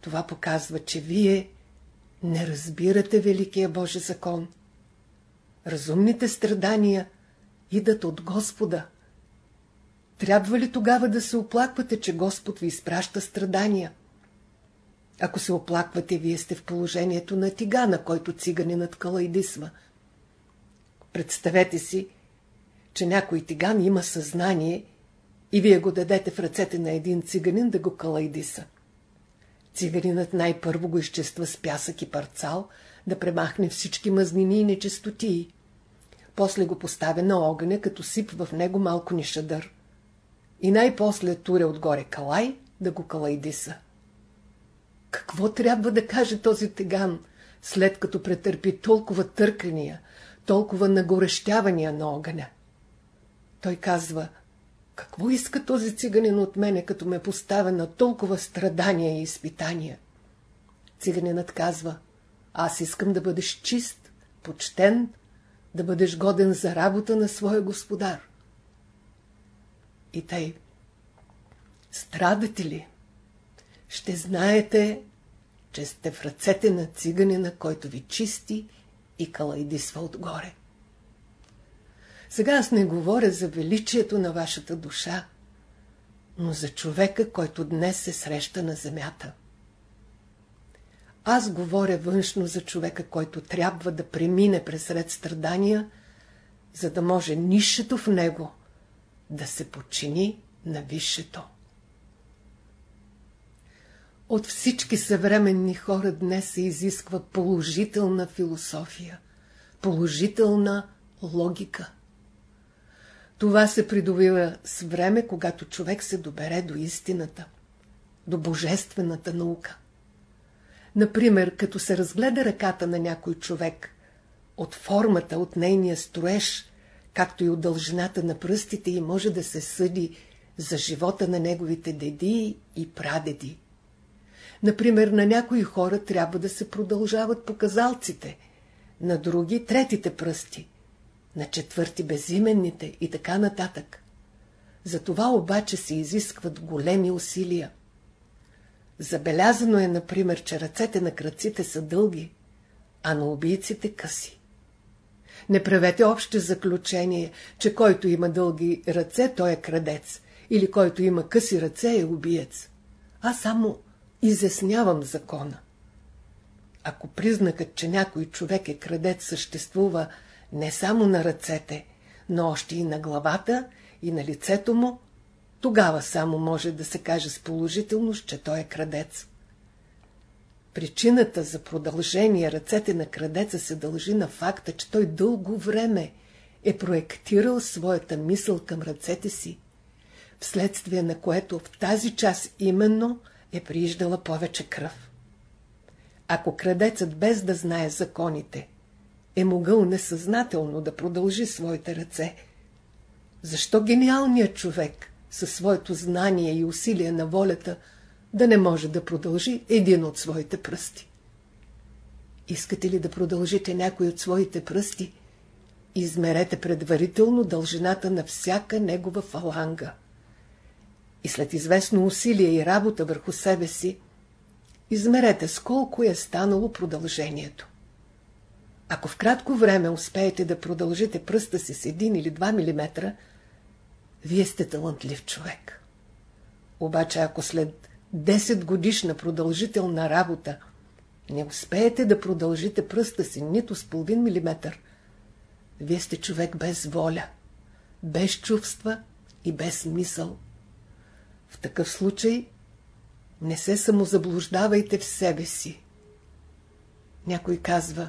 S1: Това показва, че вие не разбирате Великия Божи закон. Разумните страдания идат от Господа. Трябва ли тогава да се оплаквате, че Господ ви изпраща страдания? Ако се оплаквате, вие сте в положението на тигана, който циганинът калайдисва. Представете си, че някой тиган има съзнание и вие го дадете в ръцете на един циганин да го калайдиса. Циганинът най-първо го изчества с пясък и парцал, да премахне всички мазнини и нечистотии. После го поставя на огъня, като сип в него малко нишадър. И най-после туре отгоре калай да го калайдиса. Какво трябва да каже този теган, след като претърпи толкова търкания, толкова нагорещявания на огъня? Той казва, какво иска този циганин от мене, като ме поставя на толкова страдания и изпитания? Циганинът казва, аз искам да бъдеш чист, почтен, да бъдеш годен за работа на своя господар. И тъй, страдате ли? ще знаете, че сте в ръцете на циганина, който ви чисти и калайдисва отгоре. Сега аз не говоря за величието на вашата душа, но за човека, който днес се среща на земята. Аз говоря външно за човека, който трябва да премине през ред страдания, за да може нишето в него да се подчини на висшето. От всички съвременни хора днес се изисква положителна философия, положителна логика. Това се придобива с време, когато човек се добере до истината, до божествената наука. Например, като се разгледа ръката на някой човек, от формата, от нейния строеж, както и от дължината на пръстите и може да се съди за живота на неговите деди и прадеди. Например, на някои хора трябва да се продължават показалците, на други – третите пръсти, на четвърти – безименните и така нататък. За това обаче се изискват големи усилия. Забелязано е, например, че ръцете на кръците са дълги, а на убийците къси. Не правете общо заключение, че който има дълги ръце, той е крадец, или който има къси ръце е убиец. А само изяснявам закона. Ако признакът, че някой човек е крадец, съществува не само на ръцете, но още и на главата и на лицето му, тогава само може да се каже с положителност, че той е крадец. Причината за продължение ръцете на крадеца се дължи на факта, че той дълго време е проектирал своята мисъл към ръцете си, вследствие на което в тази част именно е прииждала повече кръв. Ако крадецът без да знае законите е могъл несъзнателно да продължи своите ръце, защо гениалният човек със своето знание и усилие на волята да не може да продължи един от своите пръсти? Искате ли да продължите някой от своите пръсти? Измерете предварително дължината на всяка негова фаланга. И след известно усилие и работа върху себе си, измерете с колко е станало продължението. Ако в кратко време успеете да продължите пръста си с един или два милиметра, вие сте талантлив човек. Обаче ако след 10 годишна продължителна работа не успеете да продължите пръста си нито с половин милиметър, вие сте човек без воля, без чувства и без мисъл. В такъв случай не се самозаблуждавайте в себе си. Някой казва,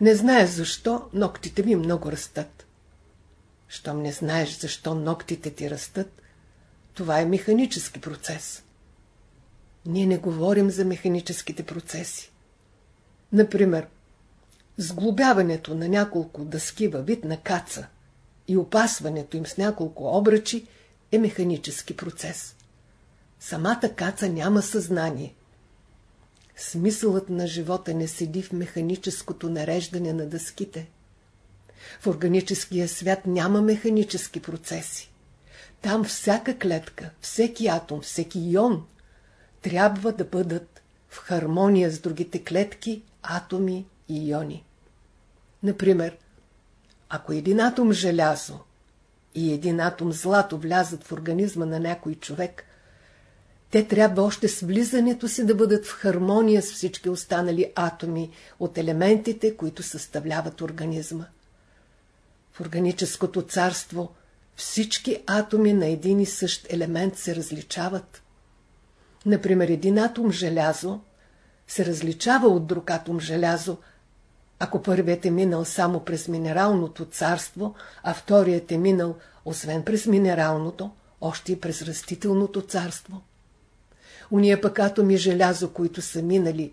S1: не знае защо ногтите ми много растат. Щом не знаеш защо ногтите ти растат, това е механически процес. Ние не говорим за механическите процеси. Например, сглобяването на няколко дъски във вид на каца и опасването им с няколко обръчи е механически процес. Самата каца няма съзнание. Смисълът на живота не седи в механическото нареждане на дъските. В органическия свят няма механически процеси. Там всяка клетка, всеки атом, всеки ион трябва да бъдат в хармония с другите клетки, атоми и иони. Например, ако един атом желязо и един атом злато влязат в организма на някой човек, те трябва още с влизането си да бъдат в хармония с всички останали атоми от елементите, които съставляват организма. В органическото царство всички атоми на един и същ елемент се различават. Например, един атом желязо се различава от друг атом желязо, ако първият е минал само през минералното царство, а вторият е минал, освен през минералното, още и през растителното царство. Уния пък атоми желязо, които са минали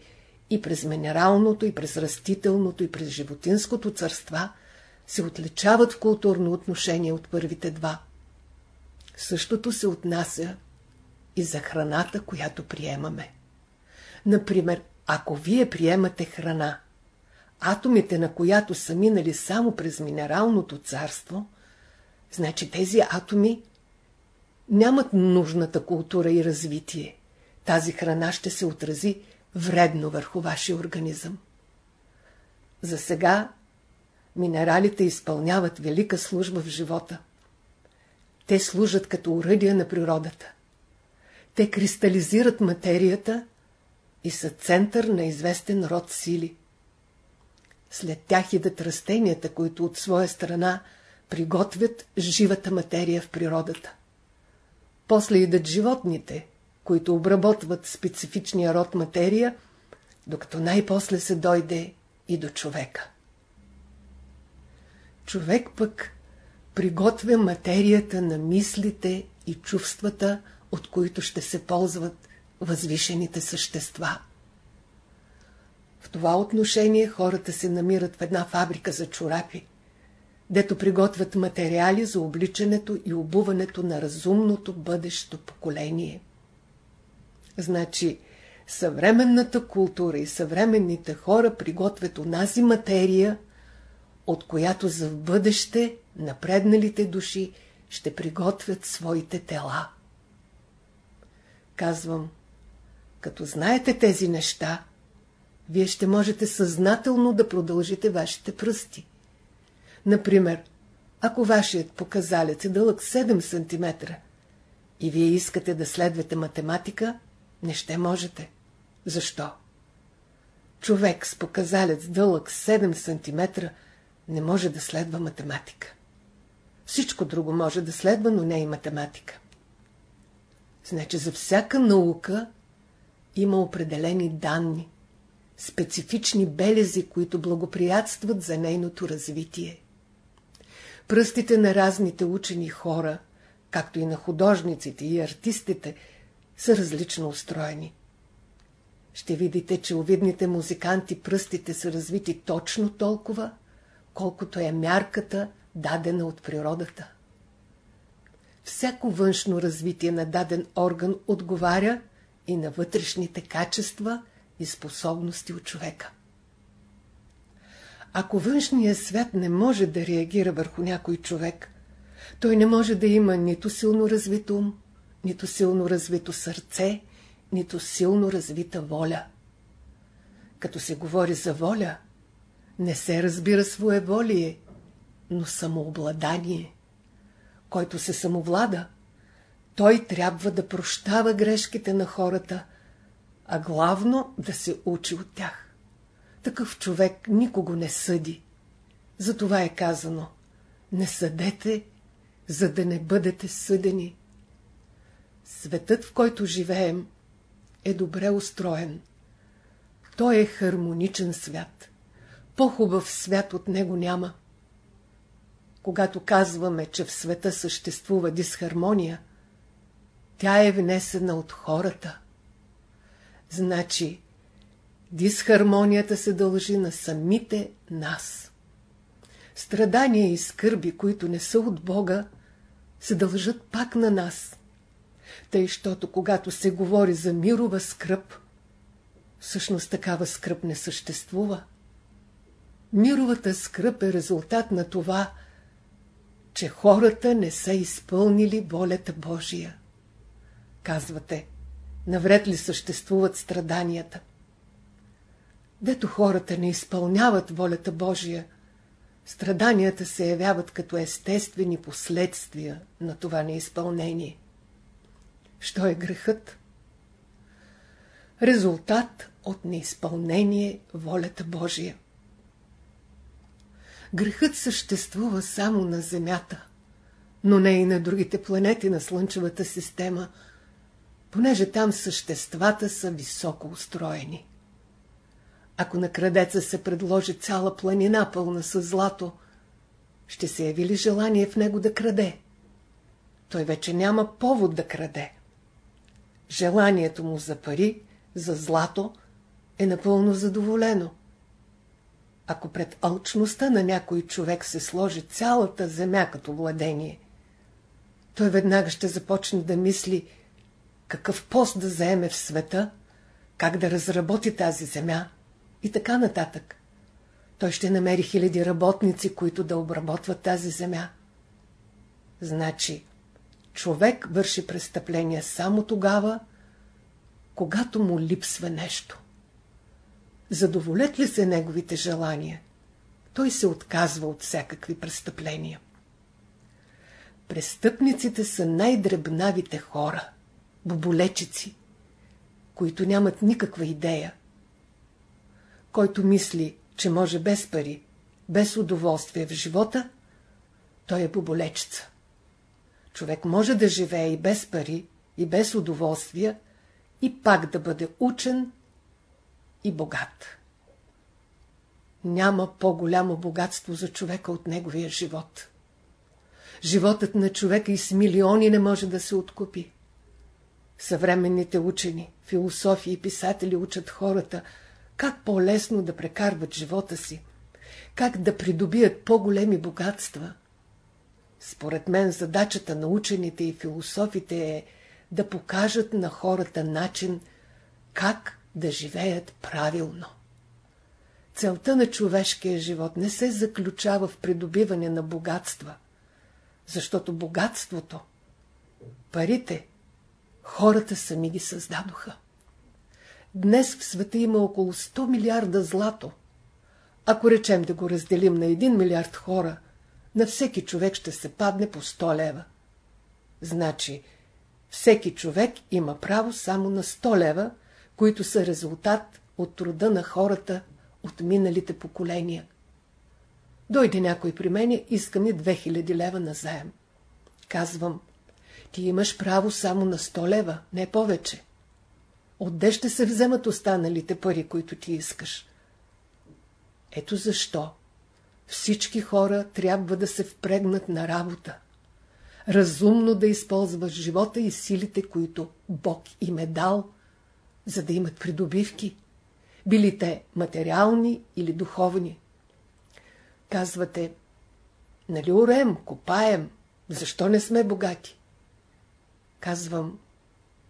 S1: и през минералното, и през растителното, и през животинското царства, се отличават в културно отношение от първите два. Същото се отнася и за храната, която приемаме. Например, ако вие приемате храна, атомите на която са минали само през минералното царство, значи тези атоми нямат нужната култура и развитие тази храна ще се отрази вредно върху вашия организъм. За сега минералите изпълняват велика служба в живота. Те служат като уръдия на природата. Те кристализират материята и са център на известен род сили. След тях идат растенията, които от своя страна приготвят живата материя в природата. После идат животните, които обработват специфичния род материя, докато най-после се дойде и до човека. Човек пък приготвя материята на мислите и чувствата, от които ще се ползват възвишените същества. В това отношение хората се намират в една фабрика за чорапи, дето приготвят материали за обличането и обуването на разумното бъдещо поколение. Значи, съвременната култура и съвременните хора приготвят онази материя, от която за бъдеще напредналите души ще приготвят своите тела. Казвам, като знаете тези неща, вие ще можете съзнателно да продължите вашите пръсти. Например, ако вашият показалец е дълъг 7 см и вие искате да следвате математика, не ще можете. Защо? Човек с показалец дълъг 7 см не може да следва математика. Всичко друго може да следва, но не и математика. Значи за всяка наука има определени данни, специфични белези, които благоприятстват за нейното развитие. Пръстите на разните учени хора, както и на художниците и артистите, са различно устроени. Ще видите, че у видните музиканти пръстите са развити точно толкова, колкото е мярката, дадена от природата. Всяко външно развитие на даден орган отговаря и на вътрешните качества и способности от човека. Ако външният свят не може да реагира върху някой човек, той не може да има нито силно развито ум, нито силно развито сърце, нито силно развита воля. Като се говори за воля, не се разбира своеволие, но самообладание. Който се самовлада, той трябва да прощава грешките на хората, а главно да се учи от тях. Такъв човек никого не съди. Затова е казано Не съдете, за да не бъдете съдени. Светът, в който живеем, е добре устроен. Той е хармоничен свят. По-хубав свят от него няма. Когато казваме, че в света съществува дисхармония, тя е внесена от хората. Значи, дисхармонията се дължи на самите нас. Страдания и скърби, които не са от Бога, се дължат пак на нас. Тъй, щото когато се говори за мирова скръп, всъщност такава скръп не съществува. Мировата скръп е резултат на това, че хората не са изпълнили волята Божия. Казвате, навред ли съществуват страданията? Дето хората не изпълняват волята Божия, страданията се явяват като естествени последствия на това неизпълнение. Що е грехът? Резултат от неизпълнение волята Божия. Грехът съществува само на Земята, но не и на другите планети на Слънчевата система, понеже там съществата са високо устроени. Ако на крадеца се предложи цяла планина пълна с злато, ще се яви ли желание в него да краде? Той вече няма повод да краде. Желанието му за пари, за злато е напълно задоволено. Ако пред алчността на някой човек се сложи цялата земя като владение, той веднага ще започне да мисли какъв пост да заеме в света, как да разработи тази земя и така нататък. Той ще намери хиляди работници, които да обработват тази земя. Значи, човек върши престъпления само тогава, когато му липсва нещо. Задоволят ли се неговите желания, той се отказва от всякакви престъпления. Престъпниците са най-дребнавите хора, боболечици, които нямат никаква идея. Който мисли, че може без пари, без удоволствие в живота, той е боболечица. Човек може да живее и без пари, и без удоволствия, и пак да бъде учен и богат. Няма по-голямо богатство за човека от неговия живот. Животът на човека и с милиони не може да се откупи. Съвременните учени, философи и писатели учат хората как по-лесно да прекарват живота си, как да придобият по-големи богатства. Според мен задачата на учените и философите е да покажат на хората начин как да живеят правилно. Целта на човешкия живот не се заключава в придобиване на богатства, защото богатството, парите, хората сами ги създадоха. Днес в света има около 100 милиарда злато. Ако речем да го разделим на 1 милиард хора, на всеки човек ще се падне по 100 лева. Значи, всеки човек има право само на 100 лева, които са резултат от труда на хората от миналите поколения. Дойде някой при мене, иска ми 2000 лева на заем. Казвам, ти имаш право само на 100 лева, не повече. Отде ще се вземат останалите пари, които ти искаш? Ето защо всички хора трябва да се впрегнат на работа. Разумно да използват живота и силите, които Бог им е дал, за да имат придобивки, били те материални или духовни. Казвате, нали орем, копаем, защо не сме богати? Казвам,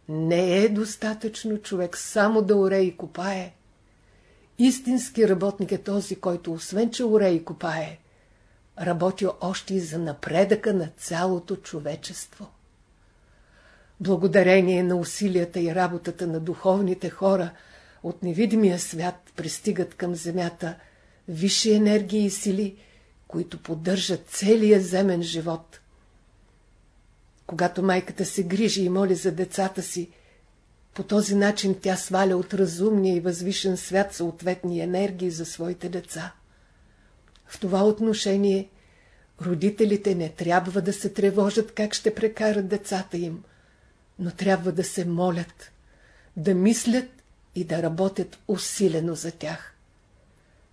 S1: не е достатъчно човек само да оре и копае. Истински работник е този, който освен, че оре и копае, работи още и за напредъка на цялото човечество. Благодарение на усилията и работата на духовните хора от невидимия свят пристигат към земята висши енергии и сили, които поддържат целия земен живот. Когато майката се грижи и моли за децата си, по този начин тя сваля от разумния и възвишен свят съответни енергии за своите деца. В това отношение родителите не трябва да се тревожат как ще прекарат децата им, но трябва да се молят, да мислят и да работят усилено за тях.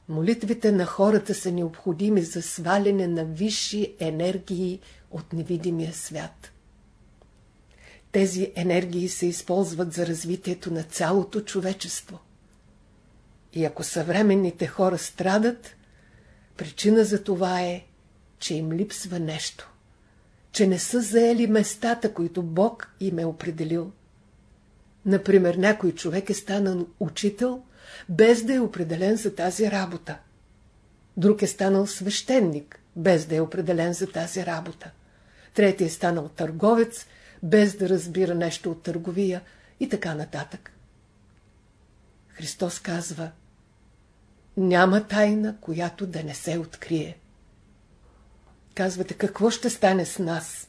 S1: Молитвите на хората са необходими за сваляне на висши енергии от невидимия свят. Тези енергии се използват за развитието на цялото човечество. И ако съвременните хора страдат, причина за това е, че им липсва нещо, че не са заели местата, които Бог им е определил. Например, някой човек е станал учител, без да е определен за тази работа. Друг е станал свещеник, без да е определен за тази работа. Трети е станал търговец, без да разбира нещо от търговия и така нататък. Христос казва Няма тайна, която да не се открие. Казвате, какво ще стане с нас?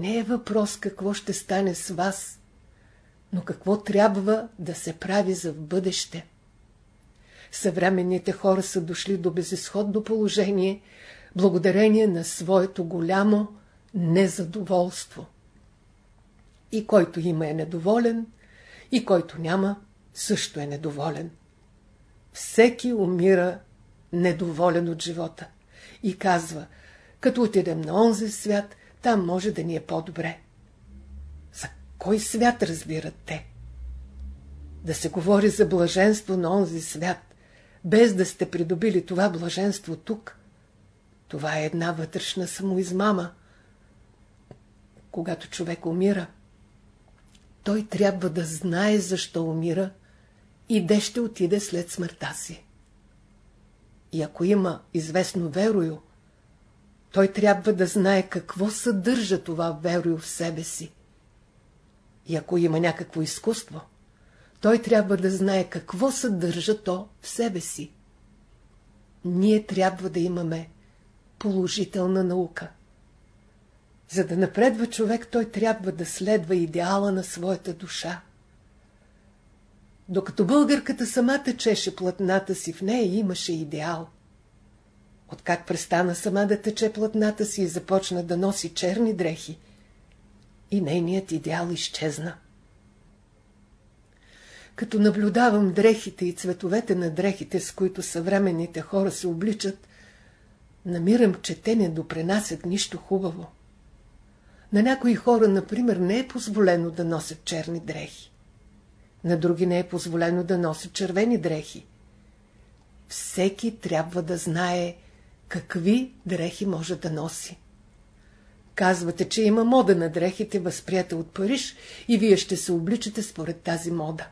S1: Не е въпрос какво ще стане с вас, но какво трябва да се прави за в бъдеще. Съвременните хора са дошли до безисходно положение, благодарение на своето голямо незадоволство. И който има е недоволен, и който няма също е недоволен. Всеки умира недоволен от живота и казва, като отидем на онзи свят, там може да ни е по-добре. За кой свят разбират те? Да се говори за блаженство на онзи свят, без да сте придобили това блаженство тук, това е една вътрешна самоизмама. Когато човек умира, той трябва да знае защо умира и де ще отиде след смъртта си. И ако има известно верою, той трябва да знае какво съдържа това верою в себе си. И ако има някакво изкуство, той трябва да знае какво съдържа то в себе си. Ние трябва да имаме положителна наука. За да напредва човек, той трябва да следва идеала на своята душа. Докато българката сама течеше платната си, в нея имаше идеал. Откак престана сама да тече платната си и започна да носи черни дрехи, и нейният идеал изчезна. Като наблюдавам дрехите и цветовете на дрехите, с които съвременните хора се обличат, намирам, че те не допренасят нищо хубаво. На някои хора, например, не е позволено да носят черни дрехи. На други не е позволено да носят червени дрехи. Всеки трябва да знае какви дрехи може да носи. Казвате, че има мода на дрехите, възприята от Париж, и вие ще се обличате според тази мода.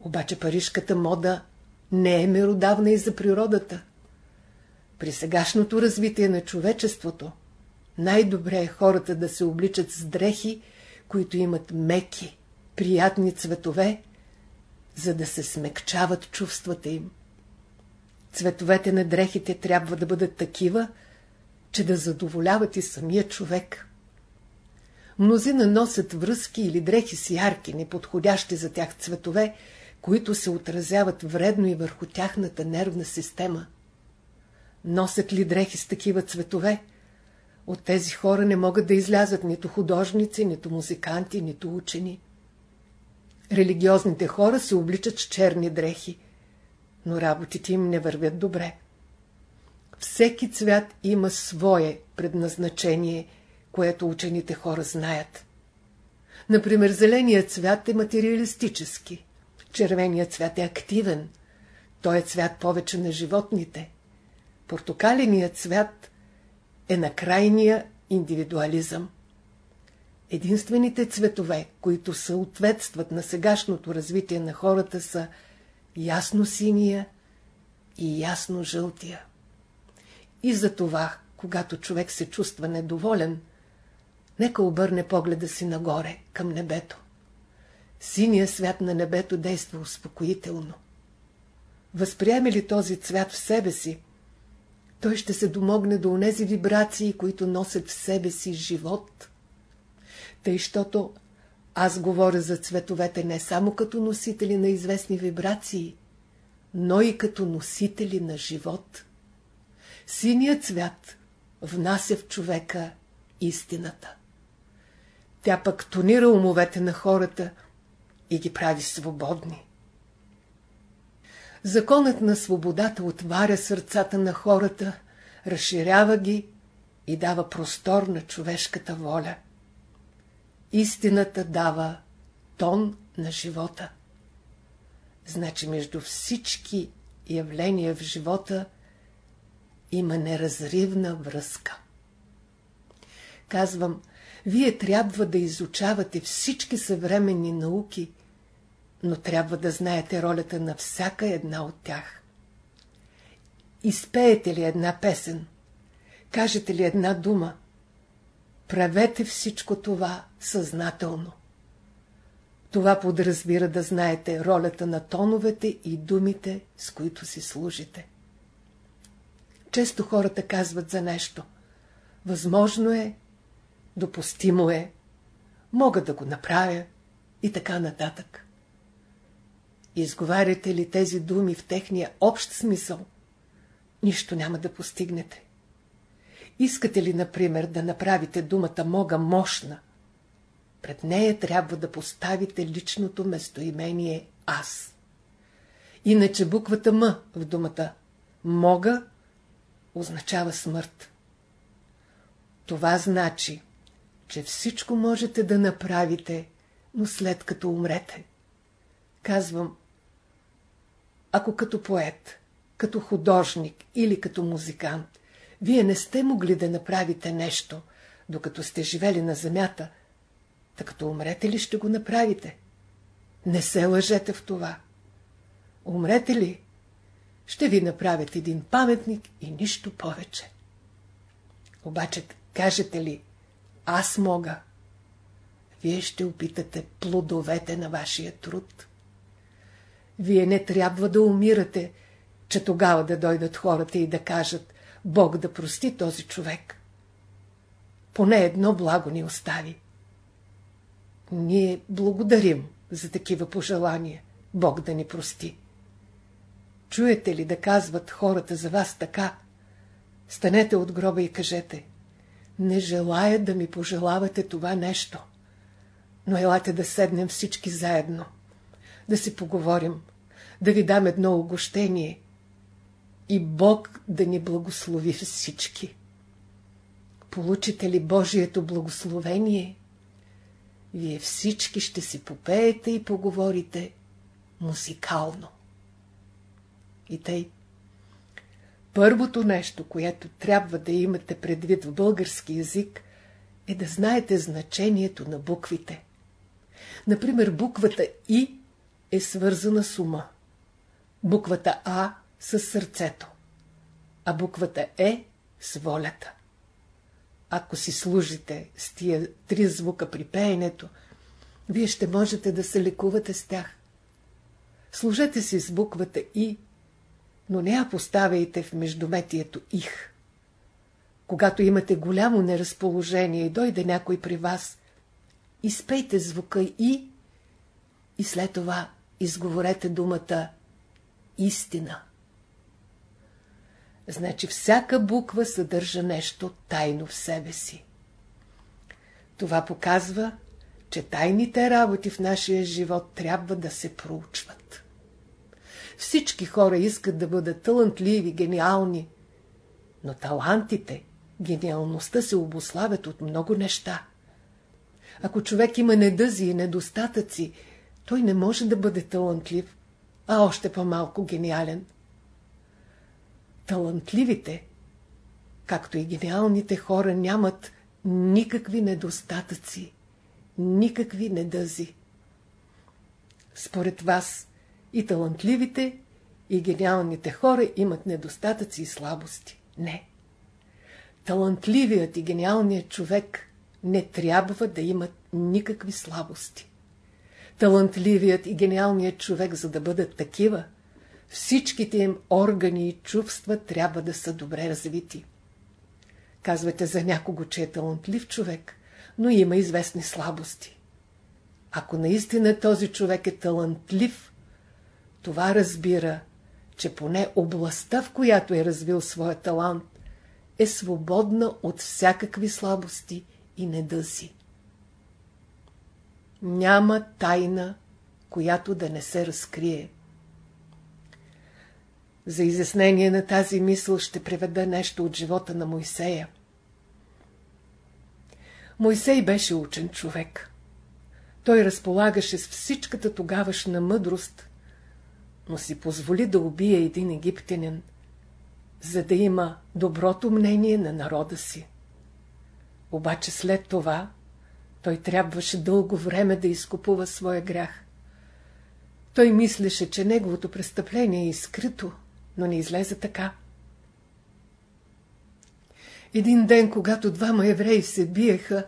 S1: Обаче парижката мода не е меродавна и за природата. При сегашното развитие на човечеството, най-добре е хората да се обличат с дрехи, които имат меки, приятни цветове, за да се смекчават чувствата им. Цветовете на дрехите трябва да бъдат такива, че да задоволяват и самия човек. Мнозина носят връзки или дрехи с ярки, неподходящи за тях цветове, които се отразяват вредно и върху тяхната нервна система. Носят ли дрехи с такива цветове, от тези хора не могат да излязат нито художници, нито музиканти, нито учени. Религиозните хора се обличат с черни дрехи, но работите им не вървят добре. Всеки цвят има свое предназначение, което учените хора знаят. Например, зеленият цвят е материалистически, червеният цвят е активен, той е цвят повече на животните. Портокаленият цвят е на крайния индивидуализъм. Единствените цветове, които съответстват на сегашното развитие на хората са ясно синия и ясно жълтия. И за това, когато човек се чувства недоволен, нека обърне погледа си нагоре, към небето. Синия свят на небето действа успокоително. Възприеме ли този цвят в себе си, той ще се домогне до онези вибрации, които носят в себе си живот. Тъй, щото аз говоря за цветовете не само като носители на известни вибрации, но и като носители на живот. Синият цвят внася в човека истината. Тя пък тонира умовете на хората и ги прави свободни. Законът на свободата отваря сърцата на хората, разширява ги и дава простор на човешката воля. Истината дава тон на живота. Значи между всички явления в живота има неразривна връзка. Казвам, вие трябва да изучавате всички съвременни науки, но трябва да знаете ролята на всяка една от тях. Изпеете ли една песен, кажете ли една дума, правете всичко това съзнателно. Това подразбира да знаете ролята на тоновете и думите, с които си служите. Често хората казват за нещо. Възможно е, допустимо е, мога да го направя и така нататък. Изговаряте ли тези думи в техния общ смисъл, нищо няма да постигнете. Искате ли, например, да направите думата мога мощна, пред нея трябва да поставите личното местоимение аз. Иначе буквата М в думата мога означава смърт. Това значи, че всичко можете да направите, но след като умрете. Казвам, ако като поет, като художник или като музикант, вие не сте могли да направите нещо, докато сте живели на земята, Та като умрете ли ще го направите? Не се лъжете в това. Умрете ли? Ще ви направят един паметник и нищо повече. Обаче кажете ли, аз мога, вие ще опитате плодовете на вашия труд. Вие не трябва да умирате, че тогава да дойдат хората и да кажат, Бог да прости този човек. Поне едно благо ни остави. Ние благодарим за такива пожелания. Бог да ни прости. Чуете ли да казват хората за вас така? Станете от гроба и кажете. Не желая да ми пожелавате това нещо. Но елате да седнем всички заедно. Да си поговорим. Да ви дам едно огощение. И Бог да ни благослови всички. Получите ли Божието благословение? Вие всички ще си попеете и поговорите музикално. И тъй. Първото нещо, което трябва да имате предвид в български язик, е да знаете значението на буквите. Например, буквата И е свързана с ума, буквата А с сърцето, а буквата Е с волята. Ако си служите с тия три звука при пеенето, вие ще можете да се лекувате с тях. Служете си с буквата И, но не я поставяйте в междуметието Их. Когато имате голямо неразположение и дойде някой при вас, изпейте звука И и след това изговорете думата Истина. Значи всяка буква съдържа нещо тайно в себе си. Това показва, че тайните работи в нашия живот трябва да се проучват. Всички хора искат да бъдат талантливи, гениални, но талантите, гениалността се обославят от много неща. Ако човек има недъзи и недостатъци, той не може да бъде талантлив, а още по-малко гениален. Талантливите, както и гениалните хора, нямат никакви недостатъци, никакви недъзи. Според вас и талантливите, и гениалните хора имат недостатъци и слабости. Не. Талантливият и гениалният човек не трябва да имат никакви слабости. Талантливият и гениалният човек, за да бъдат такива, всичките им органи и чувства трябва да са добре развити. Казвате за някого, че е талантлив човек, но има известни слабости. Ако наистина този човек е талантлив, това разбира, че поне областта, в която е развил своя талант, е свободна от всякакви слабости и недъзи. Няма тайна, която да не се разкрие. За изяснение на тази мисъл ще преведа нещо от живота на Мойсея. Мойсей беше учен човек. Той разполагаше с всичката тогавашна мъдрост, но си позволи да убие един египтянин, за да има доброто мнение на народа си. Обаче след това той трябваше дълго време да изкупува своя грях. Той мислеше, че неговото престъпление е изкрито, но не излезе така. Един ден, когато двама евреи се биеха,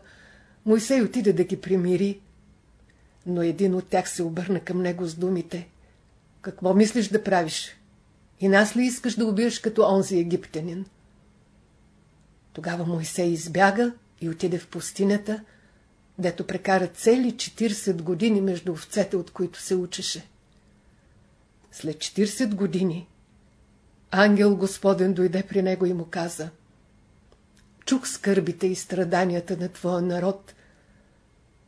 S1: Мойсей отиде да ги примири, но един от тях се обърна към него с думите. Какво мислиш да правиш? И нас ли искаш да убиеш като онзи египтянин? Тогава Мойсей избяга и отиде в пустинята, дето прекара цели 40 години между овцете, от които се учеше. След 40 години ангел Господен дойде при него и му каза Чух скърбите и страданията на твоя народ,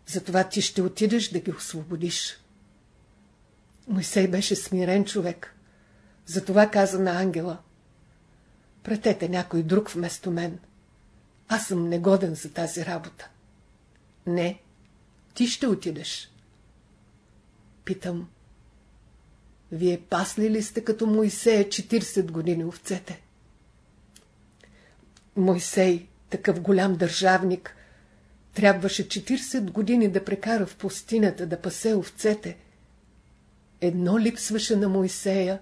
S1: затова ти ще отидеш да ги освободиш. Мойсей беше смирен човек, затова каза на ангела Пратете някой друг вместо мен. Аз съм негоден за тази работа. Не, ти ще отидеш. Питам, вие пасли ли сте като Моисея 40 години овцете? Мойсей, такъв голям държавник, трябваше 40 години да прекара в пустинята, да пасе овцете. Едно липсваше на Моисея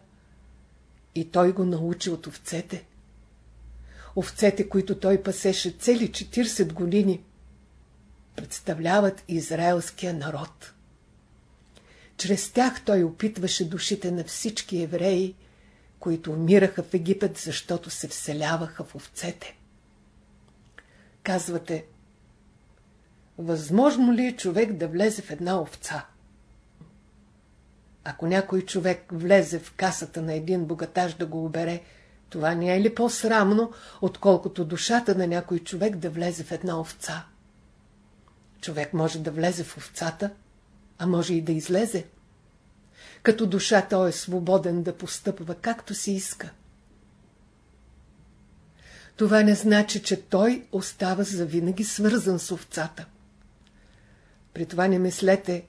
S1: и той го научи от овцете. Овцете, които той пасеше цели 40 години, представляват израелския народ. Чрез тях той опитваше душите на всички евреи, които умираха в Египет, защото се вселяваха в овцете. Казвате, възможно ли е човек да влезе в една овца? Ако някой човек влезе в касата на един богатаж да го обере, това не е ли по-срамно, отколкото душата на някой човек да влезе в една овца? Човек може да влезе в овцата, а може и да излезе. Като душа той е свободен да постъпва както си иска. Това не значи, че той остава завинаги свързан с овцата. При това не мислете,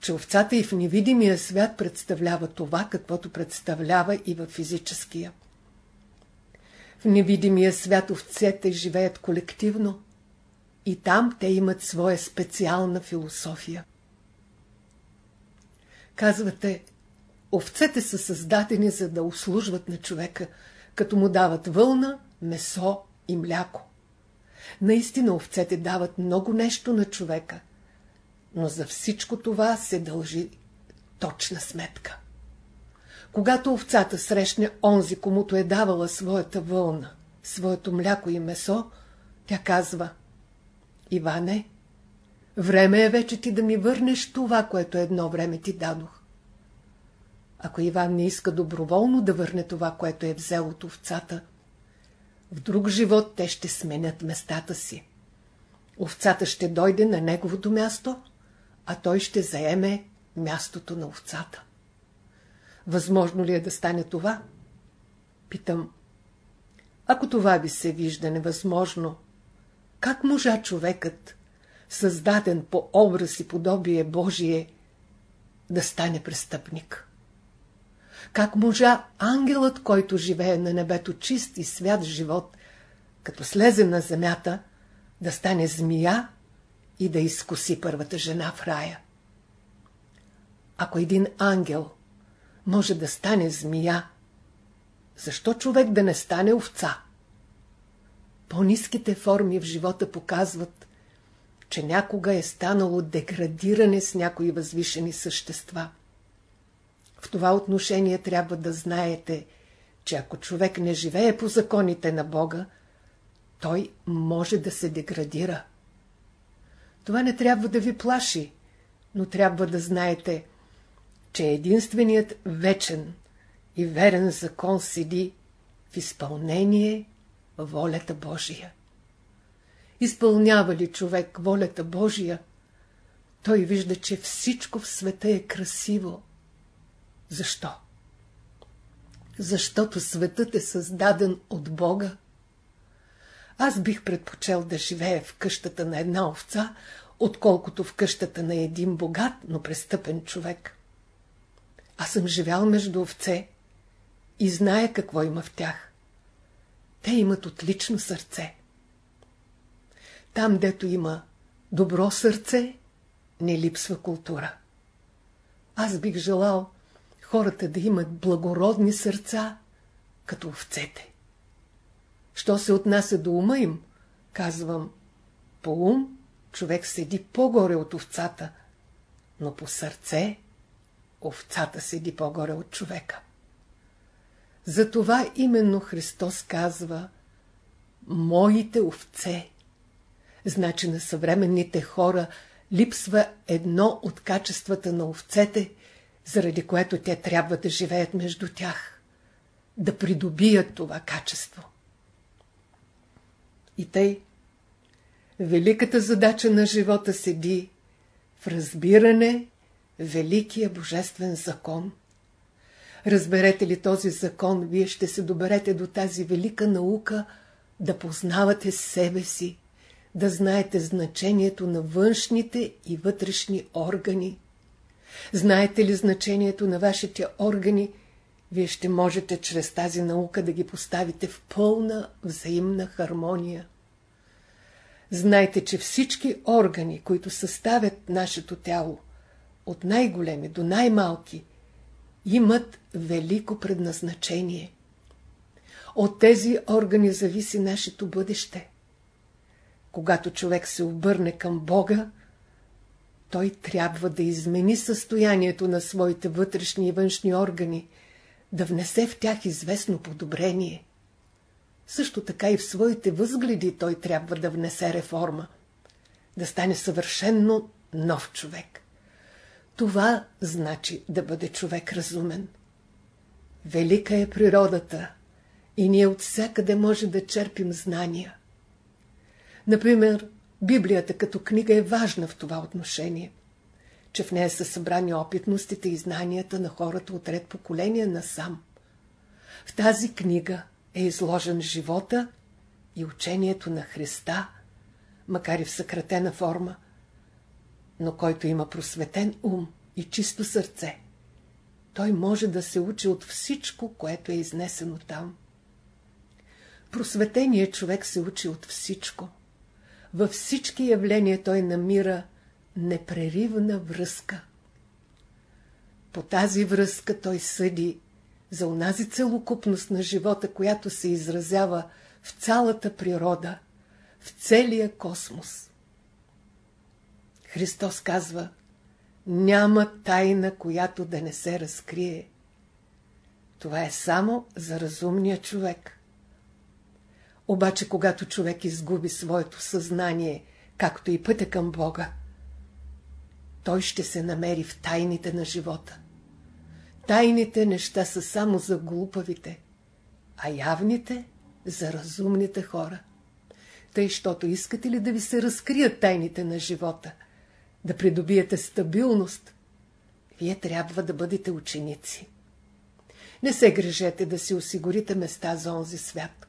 S1: че овцата и в невидимия свят представлява това, каквото представлява и в физическия. В невидимия свят овцете живеят колективно и там те имат своя специална философия. Казвате, овцете са създадени за да услужват на човека, като му дават вълна, месо и мляко. Наистина овцете дават много нещо на човека, но за всичко това се дължи точна сметка. Когато овцата срещне онзи, комуто е давала своята вълна, своето мляко и месо, тя казва Иване, време е вече ти да ми върнеш това, което едно време ти дадох. Ако Иван не иска доброволно да върне това, което е взел от овцата, в друг живот те ще сменят местата си. Овцата ще дойде на неговото място, а той ще заеме мястото на овцата. Възможно ли е да стане това? Питам. Ако това ви се вижда невъзможно, как можа човекът, създаден по образ и подобие Божие, да стане престъпник? Как можа ангелът, който живее на небето чист и свят живот, като слезе на земята, да стане змия и да изкуси първата жена в рая? Ако един ангел може да стане змия, защо човек да не стане овца? По-низките форми в живота показват, че някога е станало деградиране с някои възвишени същества. В това отношение трябва да знаете, че ако човек не живее по законите на Бога, той може да се деградира. Това не трябва да ви плаши, но трябва да знаете, че единственият вечен и верен закон седи в изпълнение волята Божия. Изпълнява ли човек волята Божия, той вижда, че всичко в света е красиво. Защо? Защото светът е създаден от Бога. Аз бих предпочел да живея в къщата на една овца, отколкото в къщата на един богат, но престъпен човек. Аз съм живял между овце и зная какво има в тях. Те имат отлично сърце. Там, дето има добро сърце, не липсва култура. Аз бих желал хората да имат благородни сърца, като овцете. Що се отнася до ума им, казвам, по ум човек седи по-горе от овцата, но по сърце овцата седи по-горе от човека. Затова именно Христос казва «Моите овце». Значи на съвременните хора липсва едно от качествата на овцете, заради което те трябва да живеят между тях, да придобият това качество. И тъй, великата задача на живота седи в разбиране великия божествен закон. Разберете ли този закон, вие ще се доберете до тази велика наука да познавате себе си, да знаете значението на външните и вътрешни органи. Знаете ли значението на вашите органи, вие ще можете чрез тази наука да ги поставите в пълна взаимна хармония. Знайте, че всички органи, които съставят нашето тяло, от най-големи до най-малки, имат велико предназначение. От тези органи зависи нашето бъдеще. Когато човек се обърне към Бога, той трябва да измени състоянието на своите вътрешни и външни органи, да внесе в тях известно подобрение. Също така и в своите възгледи той трябва да внесе реформа, да стане съвършенно нов човек. Това значи да бъде човек разумен. Велика е природата и ние от всякъде може да черпим знания. Например, Библията като книга е важна в това отношение, че в нея са събрани опитностите и знанията на хората от ред поколения насам. В тази книга е изложен живота и учението на Христа, макар и в съкратена форма – но който има просветен ум и чисто сърце, той може да се учи от всичко, което е изнесено там. Просветеният човек се учи от всичко. Във всички явления той намира непреривна връзка. По тази връзка той съди за онази целокупност на живота, която се изразява в цялата природа, в целия космос. Христос казва, няма тайна, която да не се разкрие. Това е само за разумния човек. Обаче, когато човек изгуби своето съзнание, както и пътя към Бога, той ще се намери в тайните на живота. Тайните неща са само за глупавите, а явните за разумните хора. Тъй, щото искате ли да ви се разкрият тайните на живота – да придобиете стабилност, вие трябва да бъдете ученици. Не се грежете да си осигурите места за онзи свят.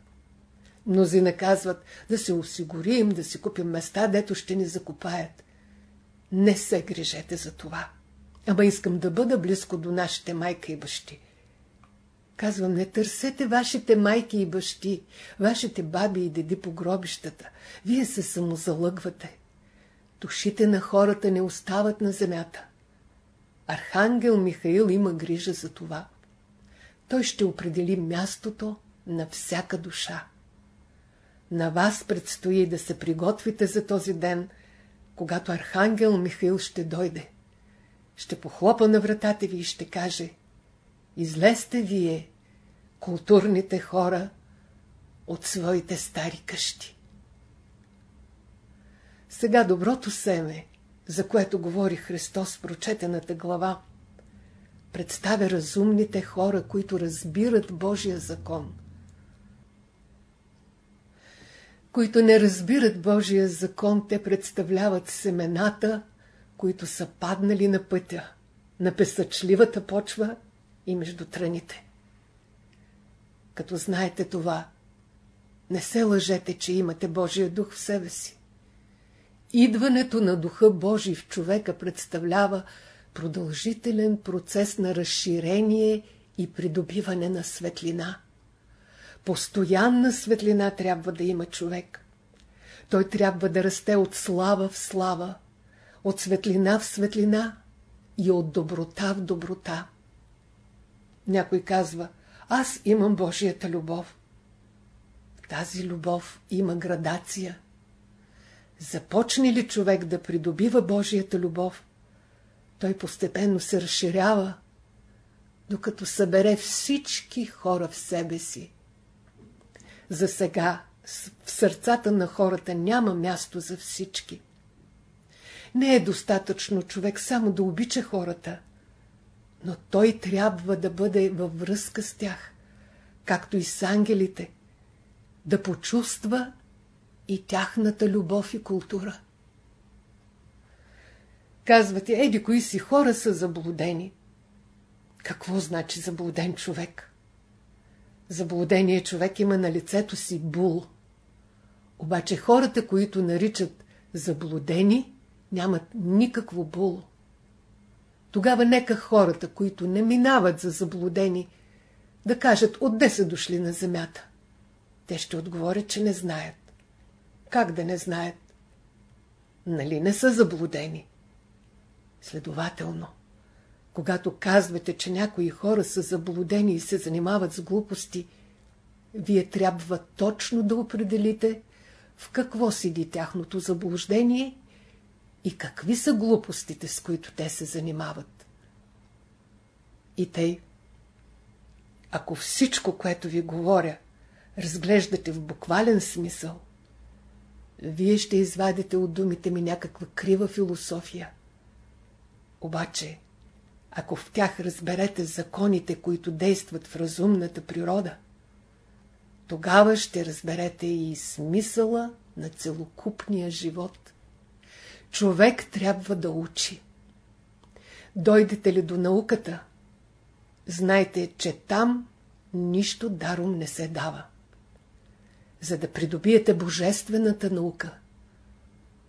S1: Мнози наказват да се осигурим, да си купим места, дето ще ни закопаят. Не се грижете за това. Ама искам да бъда близко до нашите майка и бащи. Казвам, не търсете вашите майки и бащи, вашите баби и деди по гробищата. Вие се самозалъгвате. Душите на хората не остават на земята. Архангел Михаил има грижа за това. Той ще определи мястото на всяка душа. На вас предстои да се приготвите за този ден, когато Архангел Михаил ще дойде. Ще похлопа на вратата ви и ще каже Излезте вие, културните хора, от своите стари къщи. Сега доброто семе, за което говори Христос в прочетената глава, представя разумните хора, които разбират Божия закон. Които не разбират Божия закон, те представляват семената, които са паднали на пътя, на песъчливата почва и между тръните. Като знаете това, не се лъжете, че имате Божия дух в себе си. Идването на духа Божий в човека представлява продължителен процес на разширение и придобиване на светлина. Постоянна светлина трябва да има човек. Той трябва да расте от слава в слава, от светлина в светлина и от доброта в доброта. Някой казва, аз имам Божията любов. Тази любов има градация. Започне ли човек да придобива Божията любов, той постепенно се разширява, докато събере всички хора в себе си. За сега в сърцата на хората няма място за всички. Не е достатъчно човек само да обича хората, но той трябва да бъде във връзка с тях, както и с ангелите, да почувства и тяхната любов и култура. Казвате, еди, кои си хора са заблудени. Какво значи заблуден човек? Заблудения човек има на лицето си бул. Обаче хората, които наричат заблудени, нямат никакво було. Тогава нека хората, които не минават за заблудени, да кажат отде са дошли на земята. Те ще отговорят, че не знаят. Как да не знаят? Нали не са заблудени? Следователно, когато казвате, че някои хора са заблудени и се занимават с глупости, вие трябва точно да определите в какво седи тяхното заблуждение и какви са глупостите, с които те се занимават. И тъй, ако всичко, което ви говоря, разглеждате в буквален смисъл, вие ще извадите от думите ми някаква крива философия. Обаче, ако в тях разберете законите, които действат в разумната природа, тогава ще разберете и смисъла на целокупния живот. Човек трябва да учи. Дойдете ли до науката, знайте, че там нищо даром не се дава. За да придобиете божествената наука,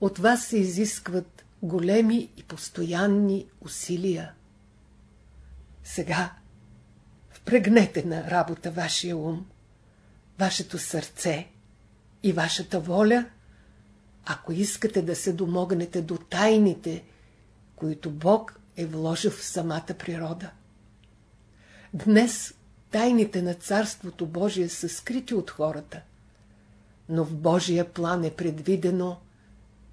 S1: от вас се изискват големи и постоянни усилия. Сега впрегнете на работа вашия ум, вашето сърце и вашата воля – ако искате да се домогнете до тайните, които Бог е вложил в самата природа. Днес тайните на Царството Божие са скрити от хората, но в Божия план е предвидено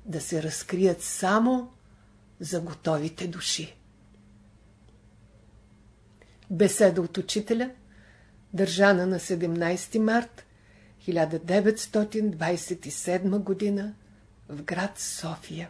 S1: да се разкрият само за готовите души. Беседа от учителя, държана на 17 март 1927 година в град София.